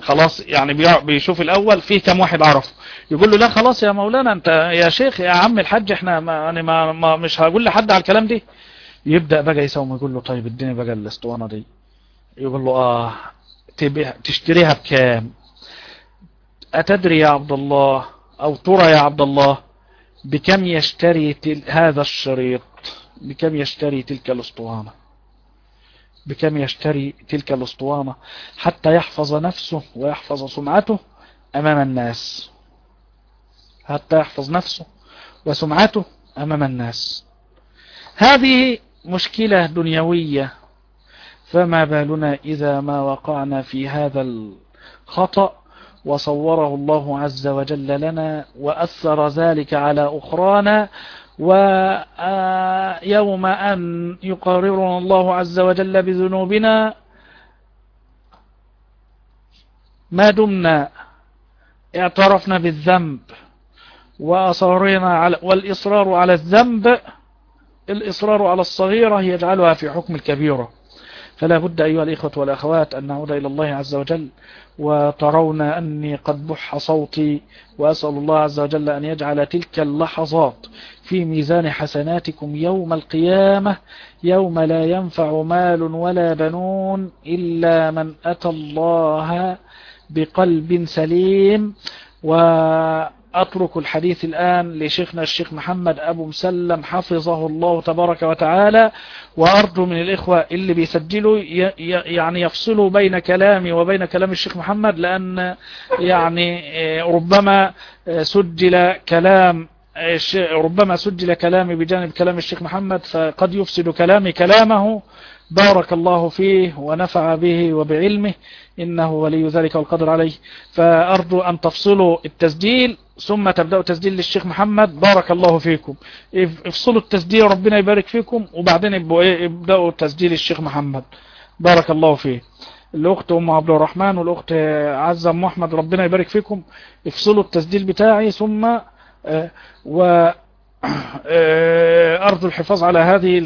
خلاص يعني بيشوف الأول فيه كم واحد عرف يقول له لا خلاص يا مولانا أنت يا شيخ يا عم الحاج إحنا ما يعني ما, ما مش هقول لحد على الكلام دي. يبدأ بقى يساوم يقول له طيب اديني بقى الأسطوانة دي. يقول له آه تشتريها بكام؟ أتدري يا عبد الله أو ترى يا عبد الله بكم يشتري هذا الشريط؟ بكم يشتري تلك الأسطوانة؟ بكم يشتري تلك الأسطوانة حتى يحفظ نفسه ويحفظ سمعته أمام الناس. حتى يحفظ نفسه وسمعته أمام الناس. هذه مشكلة دنيوية فما بالنا إذا ما وقعنا في هذا الخطأ وصوره الله عز وجل لنا وأثر ذلك على أخرانا ويوم أن يقررنا الله عز وجل بذنوبنا ما دمنا اعترفنا بالذنب وأصرنا على والإصرار على الذنب الإصرار على الصغيرة يجعلها في حكم الكبيرة. فلا بد أيها الإخوة والأخوات أن نعود إلى الله عز وجل وترون أني قد بح صوتي وأسأل الله عز وجل أن يجعل تلك اللحظات في ميزان حسناتكم يوم القيامة يوم لا ينفع مال ولا بنون إلا من أتى الله بقلب سليم وأترك الحديث الآن لشيخنا الشيخ محمد أبو مسلم حفظه الله تبارك وتعالى وأرجو من الإخوة اللي بيسجلوا يعني يفصلوا بين كلامي وبين كلام الشيخ محمد لأن يعني ربما سجل كلام ربما سجل كلامي بجانب كلام الشيخ محمد فقد يفسد كلامي كلامه. بارك الله فيه ونفع به وبعلمه إنه ولي ذلك والقدر عليه. فأرجو أن تفصلوا التسجيل ثم تبدأوا تسجيل للشيخ محمد. بارك الله فيكم. افصلوا التسجيل ربنا يبارك فيكم وبعدين ابدأوا تسجيل الشيخ محمد. بارك الله فيه. الأخت أم عبد الرحمن والأخت عزة أم أحمد ربنا يبارك فيكم. افصلوا التسجيل بتاعي ثم و أرجو الحفاظ على هذه